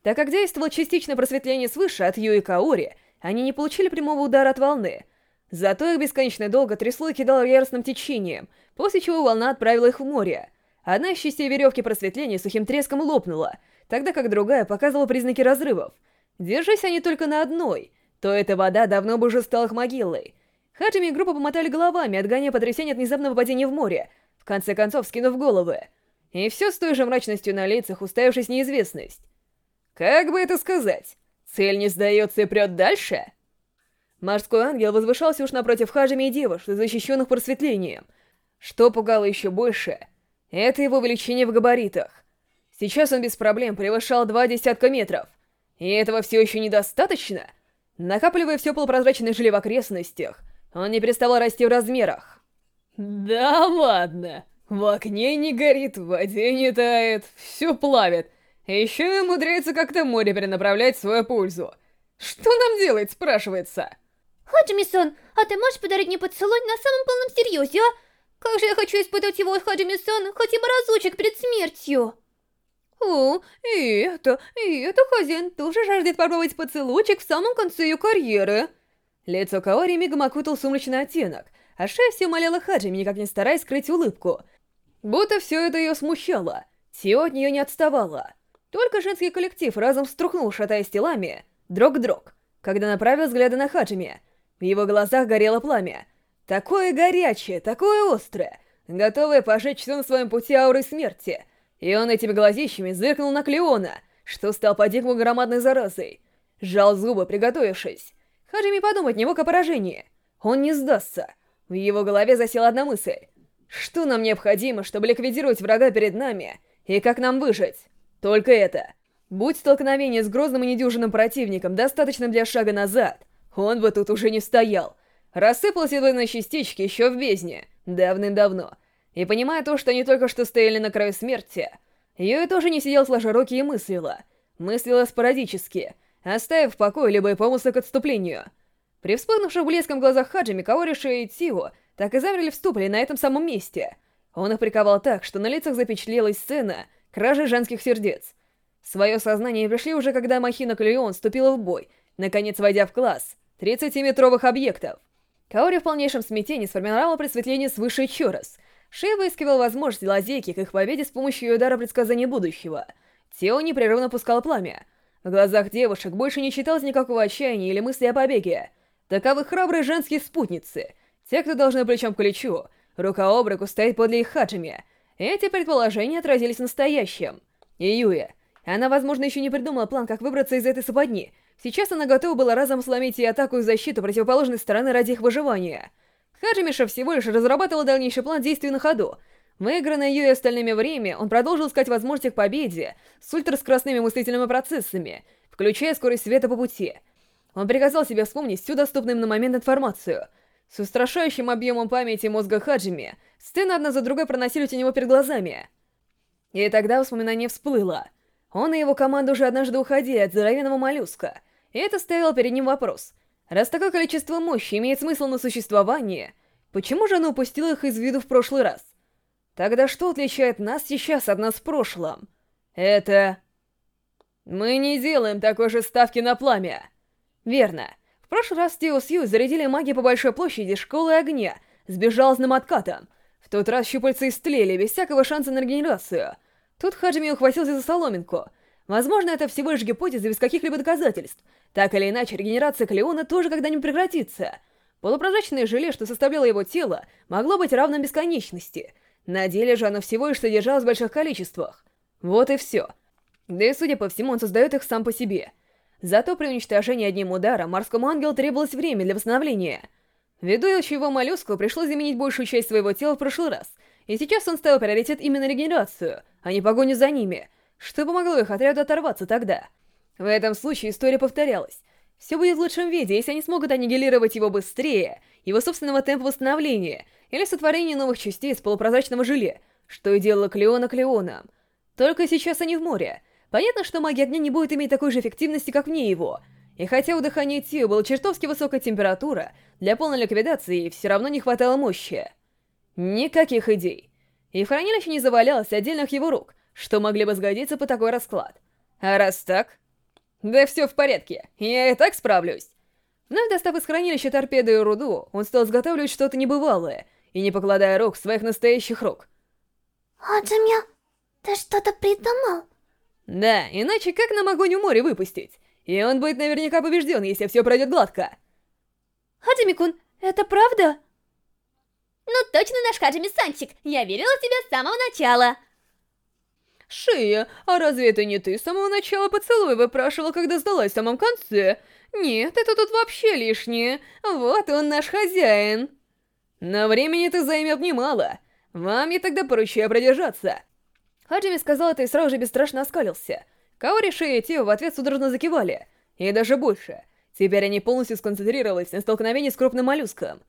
Так как действовало частичное просветление свыше от Ю и Каори, они не получили прямого удара от волны. Зато их бесконечно долго трясло и кидало яростным течением, после чего волна отправила их в море. Одна из частей веревки просветления сухим треском лопнула, тогда как другая показывала признаки разрывов. Держась они только на одной, то эта вода давно бы уже стала их могилой. Хаджими и группа помотали головами, отгоняя потрясение от внезапного падения в море, в конце концов скинув головы. И все с той же мрачностью на лицах, уставившись неизвестность. Как бы это сказать? Цель не сдается и прет дальше? Морской ангел возвышался уж напротив Хажами и девушек, защищенных просветлением. Что пугало еще больше, это его величине в габаритах. Сейчас он без проблем превышал два десятка метров. И этого все еще недостаточно? Накапливая все полупрозрачное желе в окрестностях, он не переставал расти в размерах. «Да ладно!» В окне не горит, в воде не тает, все плавит. Еще и умудряется как-то море перенаправлять в свою пользу. Что нам делать, спрашивается? Хаджими-сан, а ты можешь подарить мне поцелуй на самом полном серьезе, а? Как же я хочу испытать его от Хаджими-сан хотя бы разочек перед смертью. О, и это, и это хозяин тоже жаждет попробовать поцелуйчик в самом конце ее карьеры. Лицо Каори мигом окутал сумрачный оттенок, а шея все умоляла Хаджими, никак не стараясь скрыть улыбку. Будто все это ее смущало. Тио от нее не отставала. Только женский коллектив разом струхнул, шатаясь телами, дрог-дрог, когда направил взгляды на Хаджими. В его глазах горело пламя. Такое горячее, такое острое, готовое пожечь все на своем пути ауры смерти. И он этими глазищами зыркнул на Клеона, что стал по-дикому громадной заразой. Сжал зубы, приготовившись. Хаджими подумать не мог о поражении. Он не сдастся. В его голове засела одна мысль. Что нам необходимо, чтобы ликвидировать врага перед нами, и как нам выжить? Только это. Будь столкновение с грозным и недюжинным противником достаточным для шага назад, он бы тут уже не стоял. Рассыпался едва на частички еще в бездне, давным-давно. И понимая то, что они только что стояли на краю смерти, Юэ тоже не сидел сложа руки и мыслила. Мыслила спорадически, оставив в покое любые помыслы к отступлению. При вспыхнувших блеском глазах Хаджи, Каориши и Тио так и замерли в ступоре на этом самом месте. Он их приковал так, что на лицах запечатлелась сцена кражи женских сердец. В свое сознание пришли уже, когда Махина Клеон вступила в бой, наконец войдя в класс 30-метровых объектов. Каори в полнейшем смятении сформировала просветление свыше еще раз. Шея выискивал возможность лазейки к их победе с помощью удара предсказания будущего. Тео непрерывно пускал пламя. В глазах девушек больше не читалось никакого отчаяния или мысли о побеге. Таковы храбрые женские спутницы, те, кто должны плечом к плечу, рука об руку стоит подле их хаджами. Эти предположения отразились в настоящем. И Юя. Она, возможно, еще не придумала план, как выбраться из этой саподни. Сейчас она готова была разом сломить и атаку, и защиту противоположной стороны ради их выживания. Хаджимиша всего лишь разрабатывал дальнейший план действий на ходу. Выигранное Юй остальными время, он продолжил искать возможности к победе с ультраскоростными мыслительными процессами, включая скорость света по пути. Он приказал себе вспомнить всю доступную им на момент информацию — с устрашающим объемом памяти мозга Хаджими, сцены одна за другой проносились у него перед глазами. И тогда воспоминание всплыло. Он и его команда уже однажды уходили от здоровенного моллюска, и это ставило перед ним вопрос. Раз такое количество мощи имеет смысл на существование, почему же оно упустило их из виду в прошлый раз? Тогда что отличает нас сейчас от нас в прошлом? Это... Мы не делаем такой же ставки на пламя. Верно прошлый раз Стио Сью зарядили магией по большой площади школы огня с безжалостным откатом. В тот раз щупальца истлели, без всякого шанса на регенерацию. Тут Хаджими ухватился за соломинку. Возможно, это всего лишь гипотеза без каких-либо доказательств. Так или иначе, регенерация Клеона тоже когда-нибудь прекратится. Полупрозрачное желе, что составляло его тело, могло быть равным бесконечности. На деле же оно всего лишь содержалось в больших количествах. Вот и все. Да и, судя по всему, он создает их сам по себе. Зато при уничтожении одним ударом морскому ангелу требовалось время для восстановления. Ввиду его моллюску пришлось заменить большую часть своего тела в прошлый раз, и сейчас он ставил приоритет именно регенерацию, а не погоню за ними — что помогло их отряду оторваться тогда. В этом случае история повторялась. Все будет в лучшем виде, если они смогут аннигилировать его быстрее, его собственного темпа восстановления, или сотворения новых частей из полупрозрачного желе, что и делало Клеона Клеоном. Только сейчас они в море. Понятно, что магия огня не будет иметь такой же эффективности, как вне его. И хотя у дыхания Тио была чертовски высокая температура, для полной ликвидации все равно не хватало мощи. Никаких идей. И в хранилище не завалялось отдельных его рук, что могли бы сгодиться по такой расклад. А раз так... Да все в порядке, я и так справлюсь. Вновь достав из хранилища торпеду и руду, он стал изготавливать что-то небывалое, и не покладая рук своих настоящих рук. Аджимя, ты что-то придумал? Да, иначе как нам огонь в море выпустить? И он будет наверняка побежден, если все пройдет гладко. Хаджими-кун, это правда? Ну точно наш Хаджими-санчик, я верила в тебя с самого начала. «Шия, а разве это не ты с самого начала поцелуя выпрашивала, когда сдалась в самом конце? Нет, это тут вообще лишнее. Вот он наш хозяин». «Но времени это займет немало. Вам я тогда поручаю продержаться». Хаджими сказал это и сразу же бесстрашно оскалился. Каори, Шия и Тио в ответ судорожно закивали. И даже больше. Теперь они полностью сконцентрировались на столкновении с крупным моллюском.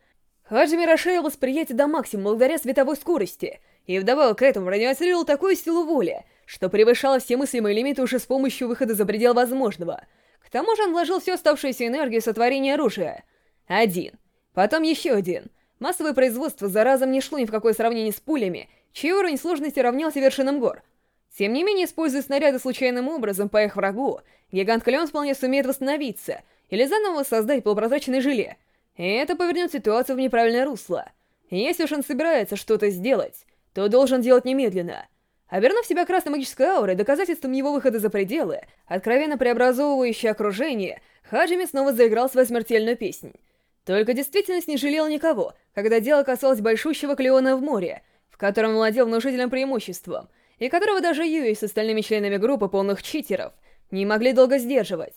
Хаджими расширил восприятие до максимума благодаря световой скорости — и вдобавок к этому продемонстрировал такую силу воли, что превышало все мыслимые лимиты уже с помощью выхода за предел возможного. К тому же он вложил всю оставшуюся энергию сотворения оружия. Один. Потом еще один. Массовое производство за разом не шло ни в какое сравнение с пулями, чей уровень сложности равнялся вершинам гор. Тем не менее, используя снаряды случайным образом по их врагу, гигант Клеон вполне сумеет восстановиться или заново создать полупрозрачное желе. И это повернет ситуацию в неправильное русло. Если уж он собирается что-то сделать, то должен делать немедленно. Обернув себя красной магической аурой, доказательством его выхода за пределы, откровенно преобразовывающее окружение, Хаджими снова заиграл свою смертельную песнь. Только действительность не жалела никого, когда дело касалось большущего Клеона в море, в котором владел внушительным преимуществом, и которого даже Юи с остальными членами группы полных читеров не могли долго сдерживать.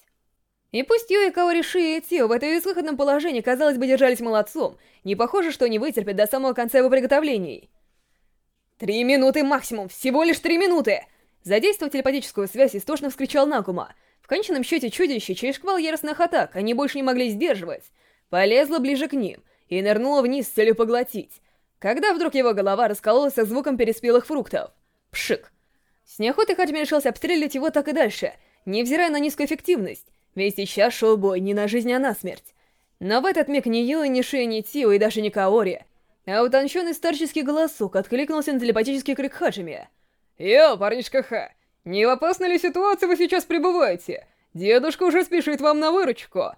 И пусть Юи, Каори, Ши и Тио в этом безвыходном положении, казалось бы, держались молодцом, не похоже, что они вытерпят до самого конца его приготовлений. «Три минуты максимум! Всего лишь три минуты!» Задействовав телепатическую связь, истошно вскричал Накума. В конечном счете чудище, через шквал яростных атак, они больше не могли сдерживать. Полезла ближе к ним и нырнула вниз с целью поглотить. Когда вдруг его голова раскололась звуком переспелых фруктов. Пшик. С неохотой Хаджими решился обстрелять его так и дальше, невзирая на низкую эффективность, ведь сейчас шел бой не на жизнь, а на смерть. Но в этот миг ни Юи, ни Ши, ни Тио и даже ни Каори а утонченный старческий голосок откликнулся на телепатический крик Хаджими. «Йо, парнишка Ха, не в опасной ли ситуации вы сейчас пребываете? Дедушка уже спешит вам на выручку».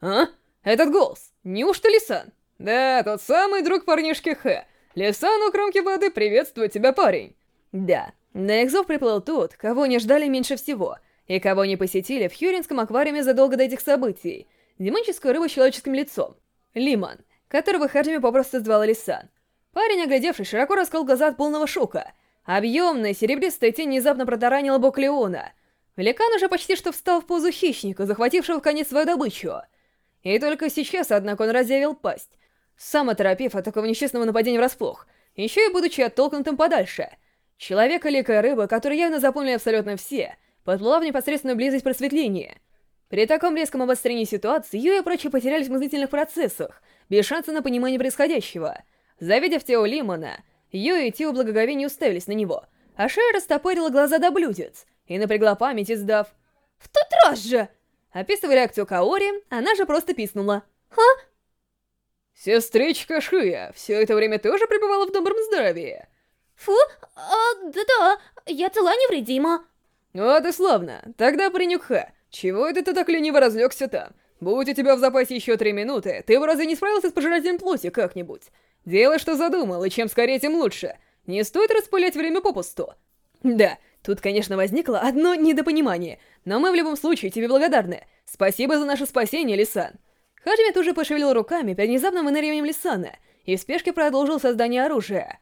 «А? Этот голос? Неужто Лисан?» «Да, тот самый друг парнишки Ха. Лисан у кромки воды приветствует тебя, парень». Да, на их зов приплыл тот, кого не ждали меньше всего, и кого не посетили в Хьюринском аквариуме задолго до этих событий. Демоническая рыба с человеческим лицом. Лиман которого Хаджими попросту звал Лисан. Парень, оглядевшись, широко раскрыл глаза от полного шока. Объемная серебристая тень внезапно протаранила бок Леона. Великан уже почти что встал в позу хищника, захватившего в конец свою добычу. И только сейчас, однако, он разъявил пасть, сам оторопев от такого несчастного нападения врасплох, еще и будучи оттолкнутым подальше. Человека-ликая рыба, которую явно запомнили абсолютно все, подплыла в непосредственную близость просветления. При таком резком обострении ситуации Ю и прочие потерялись в мыслительных процессах, без шанса на понимание происходящего. Завидев Тео Лимона, Ю и Тио благоговение уставились на него, а Шея растопырила глаза до блюдец и напрягла память, издав «В тот раз же!» Описывая реакцию Каори, она же просто писнула «Ха?» «Сестричка Шия, все это время тоже пребывала в добром здравии?» «Фу, а, да-да, я цела невредима». «Вот и славно, тогда паренек Ха, чего это ты так лениво разлегся там? Будь у тебя в запасе еще три минуты, ты бы разве не справился с пожирателем плоти как-нибудь? Делай, что задумал, и чем скорее, тем лучше. Не стоит распылять время попусту. Да, Тут, конечно, возникло одно недопонимание, но мы в любом случае тебе благодарны. Спасибо за наше спасение, Лисан. Хаджими тут же пошевелил руками перед внезапным энергией Лисана и в спешке продолжил создание оружия.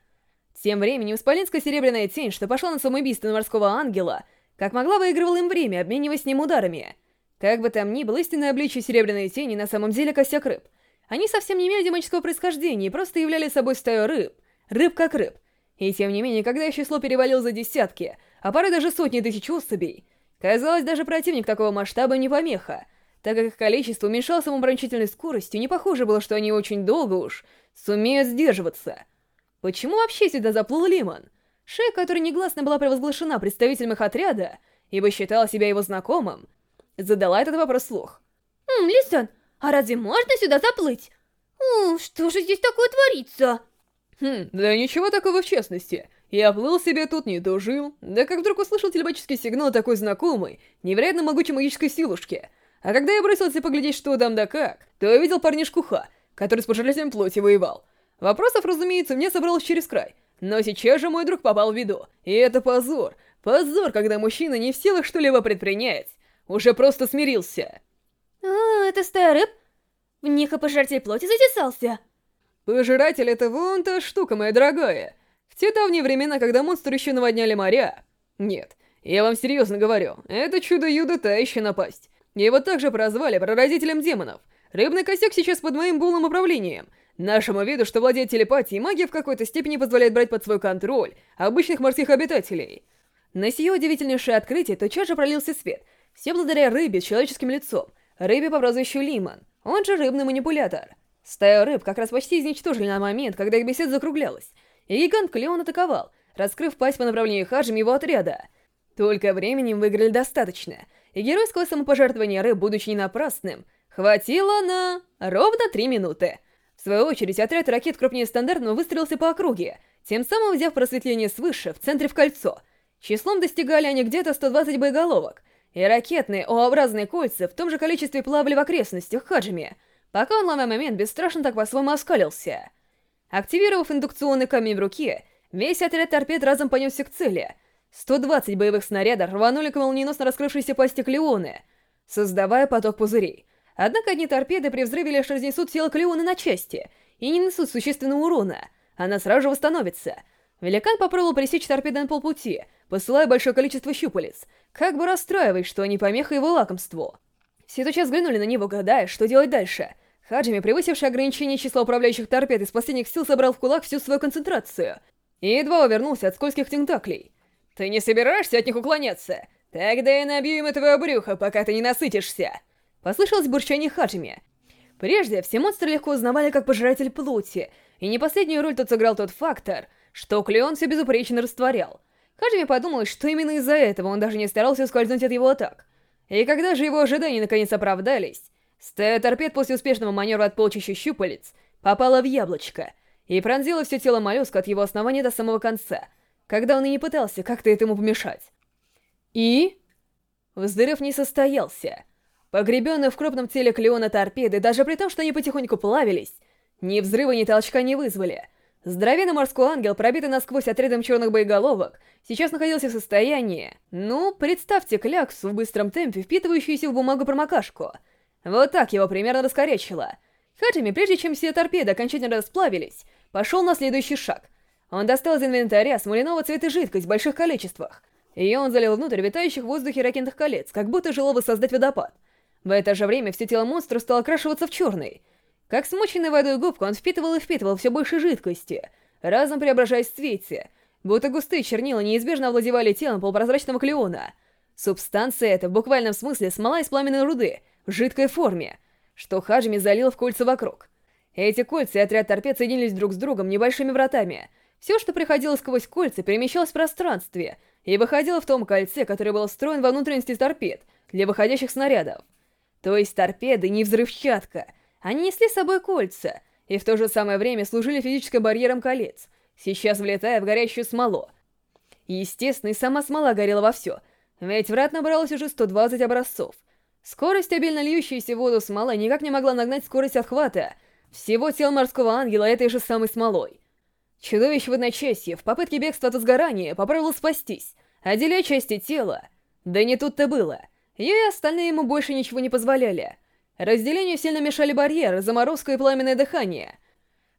Тем временем исполинская серебряная тень, что пошла на самоубийство морского ангела, как могла выигрывала им время, обмениваясь с ним ударами. Как бы там ни было, истинное обличие серебряной тени на самом деле косяк рыб. Они совсем не имели демонического происхождения и просто являли собой стаю рыб. Рыб как рыб. И тем не менее, когда их число перевалило за десятки, а порой даже сотни тысяч особей, казалось, даже противник такого масштаба не помеха, так как их количество уменьшалось самооборончительной скоростью, не похоже было, что они очень долго уж сумеют сдерживаться. Почему вообще сюда заплыл Лимон? Шея, которая негласно была провозглашена представителем их отряда, ибо считала себя его знакомым, задала этот вопрос слух. «Ммм, Лисан, а разве можно сюда заплыть? О, что же здесь такое творится?» Хм, да ничего такого в честности. Я плыл себе тут, не дожил, да как вдруг услышал телепатический сигнал такой знакомый, невероятно могучей магической силушки. А когда я бросился поглядеть, что там да как, то я увидел парнишку Ха, который с пожирателем плоти воевал. Вопросов, разумеется, мне собралось через край. Но сейчас же мой друг попал в виду. И это позор. Позор, когда мужчина не в силах что-либо предпринять. Уже просто смирился. А, это стая рыб? В них и пожиратель плоти затесался. Пожиратель — это вон та штука, моя дорогая. В те давние времена, когда монстры еще наводняли моря... Нет, я вам серьезно говорю, это чудо-юдо та еще напасть. Его также прозвали прародителем демонов. Рыбный косяк сейчас под моим полным управлением — Нашему виду, что владеет телепатией, магия в какой-то степени позволяет брать под свой контроль обычных морских обитателей. На сие удивительнейшее открытие тотчас же пролился свет. Все благодаря рыбе с человеческим лицом. Рыбе по прозвищу Лимон, он же рыбный манипулятор. Стая рыб как раз почти изничтожили на момент, когда их беседа закруглялась. И гигант Клеон атаковал, раскрыв пасть по направлению Хаджим его отряда. Только временем выиграли достаточно, и геройского самопожертвования рыб, будучи не напрасным, хватило на ровно три минуты. В свою очередь, отряд ракет крупнее стандартного выстрелился по округе, тем самым взяв просветление свыше, в центре в кольцо. Числом достигали они где-то 120 боеголовок, и ракетные О-образные кольца в том же количестве плавали в окрестностях Хаджими, пока он, ломая момент, бесстрашно так по-своему оскалился. Активировав индукционный камень в руке, весь отряд торпед разом понесся к цели. 120 боевых снарядов рванули к молниеносно раскрывшейся пасти Клеоны, создавая поток пузырей. Однако одни торпеды при взрыве лишь разнесут тело Клеона на части и не несут существенного урона. Она сразу же восстановится. Великан попробовал пресечь торпеды на полпути, посылая большое количество щупалец, как бы расстраиваясь, что они помеха его лакомству. Все тотчас взглянули на него, гадая, что делать дальше. Хаджими, превысивший ограничение числа управляющих торпед, из последних сил собрал в кулак всю свою концентрацию и едва увернулся от скользких тентаклей. «Ты не собираешься от них уклоняться? Тогда я набью им этого брюха, пока ты не насытишься!» Послышалось бурчание Хаджими. Прежде все монстры легко узнавали как пожиратель плоти, и не последнюю роль тут сыграл тот фактор, что Клеон все безупречно растворял. Хаджими подумал, что именно из-за этого он даже не старался ускользнуть от его атак. И когда же его ожидания наконец оправдались, стая торпед после успешного маневра от полчища щупалец попала в яблочко и пронзила все тело моллюска от его основания до самого конца, когда он и не пытался как-то этому помешать. И... Взрыв не состоялся. Погребенные в крупном теле Клеона торпеды, даже при том, что они потихоньку плавились, ни взрыва, ни толчка не вызвали. Здоровенный морской ангел, пробитый насквозь отрядом черных боеголовок, сейчас находился в состоянии... Ну, представьте кляксу в быстром темпе, впитывающуюся в бумагу промокашку. Вот так его примерно раскорячило. Хаджими, прежде чем все торпеды окончательно расплавились, пошел на следующий шаг. Он достал из инвентаря смоляного цвета жидкость в больших количествах. Ее он залил внутрь витающих в воздухе ракетных колец, как будто желал воссоздать водопад. В это же время все тело монстра стало окрашиваться в черный. Как смоченный водой губку, он впитывал и впитывал все больше жидкости, разом преображаясь в цвете, будто густые чернила неизбежно овладевали телом полупрозрачного клеона. Субстанция эта в буквальном смысле смола из пламенной руды, в жидкой форме, что Хаджими залил в кольца вокруг. Эти кольца и отряд торпед соединились друг с другом небольшими вратами. Все, что приходило сквозь кольца, перемещалось в пространстве и выходило в том кольце, которое было встроен во внутренности торпед для выходящих снарядов. То есть торпеды не взрывчатка. Они несли с собой кольца, и в то же самое время служили физическим барьером колец, сейчас влетая в горящую смолу. Естественно, и сама смола горела вовсю, ведь врат набралось уже 120 образцов. Скорость, обильно льющаяся в воду смола, никак не могла нагнать скорость отхвата всего тела морского ангела этой же самой смолой. Чудовище в одночасье, в попытке бегства от сгорания, попробовало спастись, отделяя части тела. Да не тут-то было. Ее и остальные ему больше ничего не позволяли. Разделению сильно мешали барьеры, заморозка и пламенное дыхание.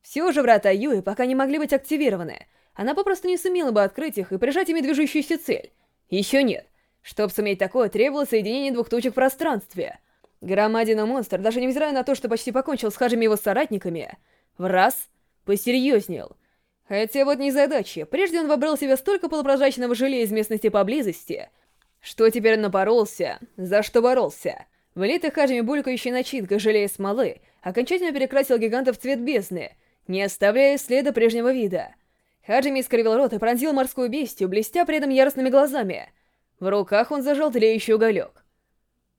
Все же врата Юи пока не могли быть активированы. Она попросту не сумела бы открыть их и прижать ими движущуюся цель. Еще нет. Чтоб суметь такое, требовалось соединение двух точек в пространстве. Громадина монстр, даже невзирая на то, что почти покончил с Хаджими его соратниками, в раз посерьезнел. Хотя вот не задача. Прежде он вобрал в себя столько полупрозрачного желе из местности поблизости, что теперь напоролся, за что боролся. Влитый Хаджими булькающей начинкой желе и смолы окончательно перекрасил гиганта в цвет бездны, не оставляя следа прежнего вида. Хаджими искривил рот и пронзил морскую бестию, блестя при этом яростными глазами. В руках он зажал тлеющий уголек.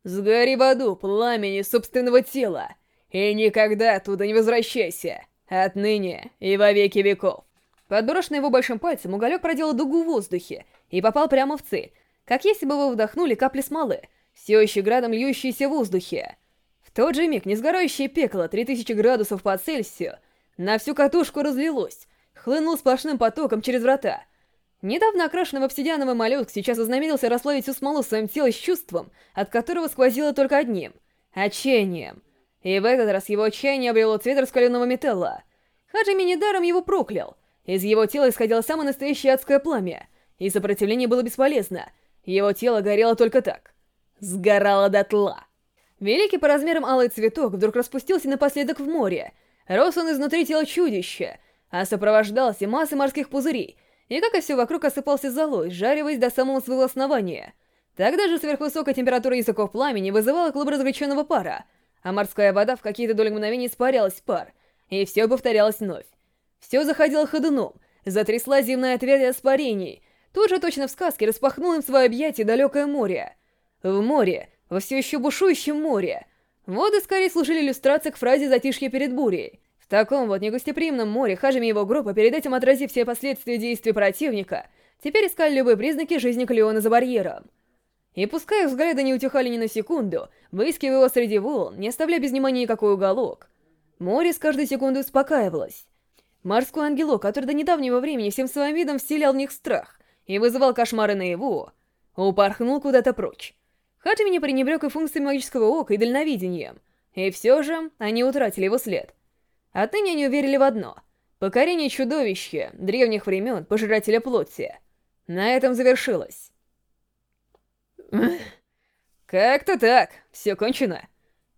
«Сгори в аду, пламени собственного тела, и никогда оттуда не возвращайся, отныне и во веки веков». Подброшенный его большим пальцем, уголек проделал дугу в воздухе и попал прямо в цель, как если бы вы вдохнули капли смолы, все еще градом льющиеся в воздухе. В тот же миг несгорающее пекло 3000 градусов по Цельсию на всю катушку разлилось, хлынул сплошным потоком через врата. Недавно окрашенный в обсидиановый моллюск сейчас вознамерился расплавить всю смолу своим телом с чувством, от которого сквозило только одним — отчаянием. И в этот раз его отчаяние обрело цвет раскаленного металла. Хаджими недаром его проклял. Из его тела исходило самое настоящее адское пламя, и сопротивление было бесполезно. Его тело горело только так. Сгорало дотла. Великий по размерам алый цветок вдруг распустился напоследок в море. Рос он изнутри тела чудища — а сопровождался массой морских пузырей, и как и все вокруг осыпался золой, жариваясь до самого своего основания. Тогда же сверхвысокая температура языков пламени вызывала клуб разгоряченного пара, а морская вода в какие-то доли мгновений испарялась в пар, и все повторялось вновь. Все заходило ходуном, затрясла земная отвердие испарений, тут же точно в сказке распахнул им свое объятие далекое море. В море, во все еще бушующем море, воды скорее служили иллюстрацией к фразе «затишье перед бурей», в таком вот негостеприимном море Хажими и его группа, перед этим отразив все последствия действий противника, теперь искали любые признаки жизни Клеона за барьером. И пускай их взгляды не утихали ни на секунду, выискивая его среди волн, не оставляя без внимания никакой уголок, море с каждой секундой успокаивалось. Морской ангелок, который до недавнего времени всем своим видом вселял в них страх и вызывал кошмары наяву, упорхнул куда-то прочь. Хаджими не пренебрег и функцией магического ока и дальновидением, и все же они утратили его след — Отныне они уверили в одно — покорение чудовища древних времен Пожирателя Плоти. На этом завершилось. Как-то так, все кончено.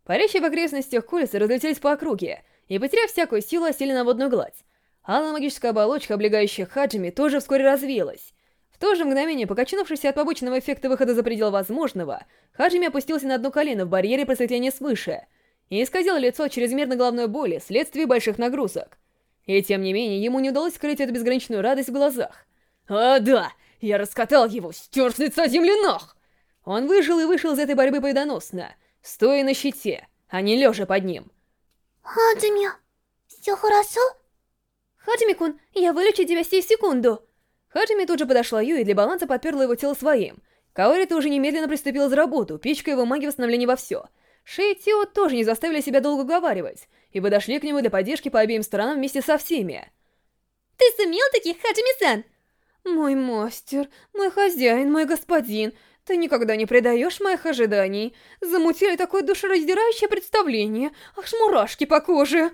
Парящие в окрестностях курицы разлетелись по округе, и, потеряв всякую силу, осели на водную гладь. Алая магическая оболочка, облегающая Хаджими, тоже вскоре развеялась. В то же мгновение, покачнувшись от побочного эффекта выхода за предел возможного, Хаджими опустился на одно колено в барьере просветления свыше — и исказил лицо чрезмерно головной боли вследствие больших нагрузок. И тем не менее, ему не удалось скрыть эту безграничную радость в глазах. «А да, я раскатал его, стер с лица земли ног!» Он выжил и вышел из этой борьбы победоносно, стоя на щите, а не лежа под ним. «Хаджими, все хорошо?» «Хаджими-кун, я вылечу тебя сей секунду!» Хаджими тут же подошла Ю и для баланса подперла его тело своим. Каори тоже немедленно приступила за работу, пичкая его магией восстановления во все — Ши и Тио тоже не заставили себя долго уговаривать, и подошли к нему для поддержки по обеим сторонам вместе со всеми. «Ты сумел таки, Хаджими-сан?» «Мой мастер, мой хозяин, мой господин, ты никогда не предаешь моих ожиданий. Замутили такое душераздирающее представление, аж мурашки по коже!»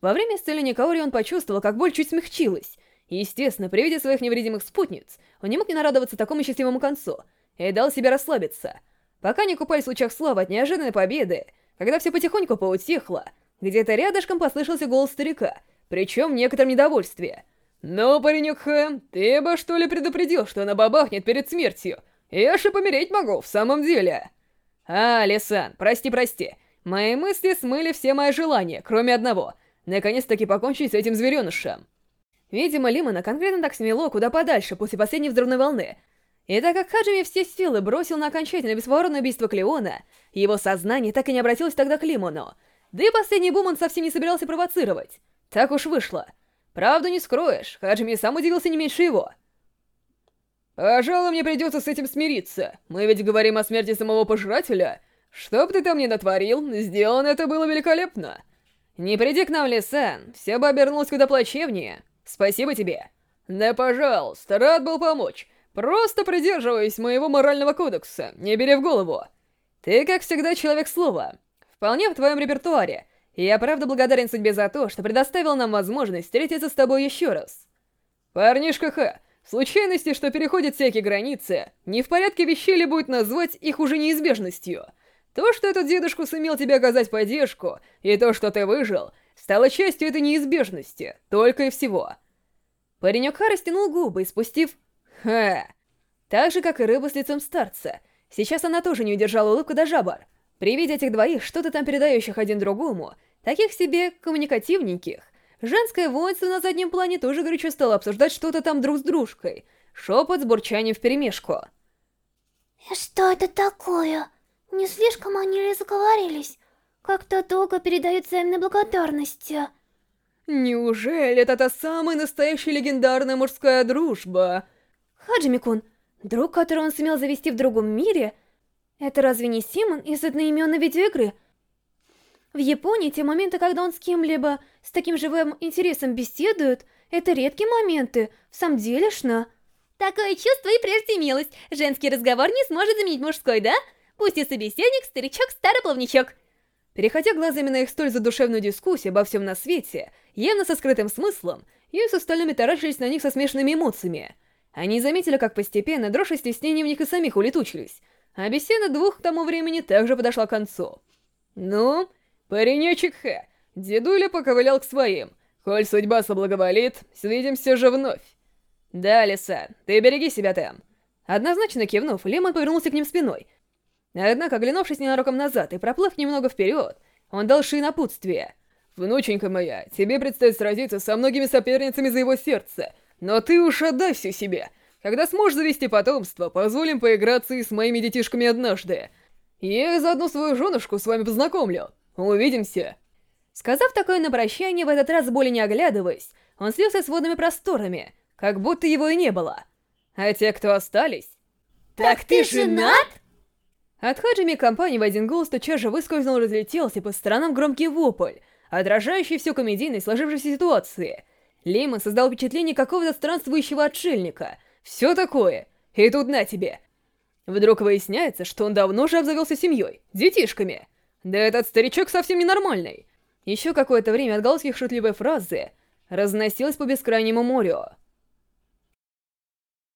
Во время исцеления Каори он почувствовал, как боль чуть смягчилась. Естественно, при виде своих невредимых спутниц, он не мог не нарадоваться такому счастливому концу, и дал себе расслабиться — Пока не купались в лучах славы от неожиданной победы, когда все потихоньку поутихло, где-то рядышком послышался голос старика, причем в некотором недовольстве. «Ну, паренек Хэм, ты бы что ли предупредил, что она бабахнет перед смертью? Я же помереть могу, в самом деле!» «А, Лисан, прости-прости, мои мысли смыли все мои желания, кроме одного. Наконец-таки покончить с этим зверенышем». Видимо, Лимона конкретно так смело куда подальше после последней взрывной волны, и так как Хаджими все силы бросил на окончательное бесповоротное убийство Клеона, его сознание так и не обратилось тогда к Лимону. Да и последний бум он совсем не собирался провоцировать. Так уж вышло. Правду не скроешь, Хаджими сам удивился не меньше его. «Пожалуй, мне придется с этим смириться. Мы ведь говорим о смерти самого пожирателя. Что бы ты там ни натворил, сделано это было великолепно. Не приди к нам, Лисан, все бы обернулось куда плачевнее. Спасибо тебе». «Да пожалуйста, рад был помочь. Просто придерживаюсь моего морального кодекса, не бери в голову. Ты, как всегда, человек слова. Вполне в твоем репертуаре, я правда благодарен судьбе за то, что предоставил нам возможность встретиться с тобой еще раз. Парнишка Ха, случайности, что переходят всякие границы, не в порядке вещей ли будет назвать их уже неизбежностью. То, что этот дедушка сумел тебе оказать поддержку, и то, что ты выжил, стало частью этой неизбежности, только и всего. Паренек Ха растянул губы, спустив «Ха!». Так же, как и рыба с лицом старца. Сейчас она тоже не удержала улыбку до жабар. При виде этих двоих, что-то там передающих один другому, таких себе коммуникативненьких, женское воинство на заднем плане тоже горячо стало обсуждать что-то там друг с дружкой. Шепот с бурчанием вперемешку. «И что это такое? Не слишком они ли заговорились? Как-то долго передают взаимной благодарности». Неужели это та самая настоящая легендарная мужская дружба? Хаджими-кун, друг, которого он сумел завести в другом мире, это разве не Симон из одноименной видеоигры? В Японии те моменты, когда он с кем-либо с таким живым интересом беседует, это редкие моменты, в самом делешно. Такое чувство и прежде имелось. Женский разговор не сможет заменить мужской, да? Пусть и собеседник, старичок, старый плавничок. Переходя глазами на их столь задушевную дискуссию обо всем на свете, явно со скрытым смыслом, Юй с остальными таращились на них со смешанными эмоциями. Они заметили, как постепенно дрожь и стеснение в них и самих улетучились, а беседа двух к тому времени также подошла к концу. «Ну, паренечек Хэ, дедуля поковылял к своим. Коль судьба соблаговолит, свидимся же вновь». «Да, Лиса, ты береги себя там». Однозначно кивнув, Лемон повернулся к ним спиной. Однако, оглянувшись ненароком назад и проплыв немного вперед, он дал Ши напутствие. «Внученька моя, тебе предстоит сразиться со многими соперницами за его сердце, но ты уж отдай все себе. Когда сможешь завести потомство, позволим поиграться и с моими детишками однажды. Я заодно свою женушку с вами познакомлю. Увидимся!» Сказав такое на прощание, в этот раз более не оглядываясь, он слился с водными просторами, как будто его и не было. А те, кто остались... «Так ты женат?» От Хаджими компании в один голос тотчас же выскользнул и разлетелся по сторонам громкий вопль, отражающий всю комедийность сложившейся ситуации. Леймон создал впечатление какого-то странствующего отшельника. Все такое. И тут на тебе. Вдруг выясняется, что он давно же обзавелся семьей, детишками. Да этот старичок совсем ненормальный. Еще какое-то время отголоски шутливой фразы разносилось по бескрайнему морю.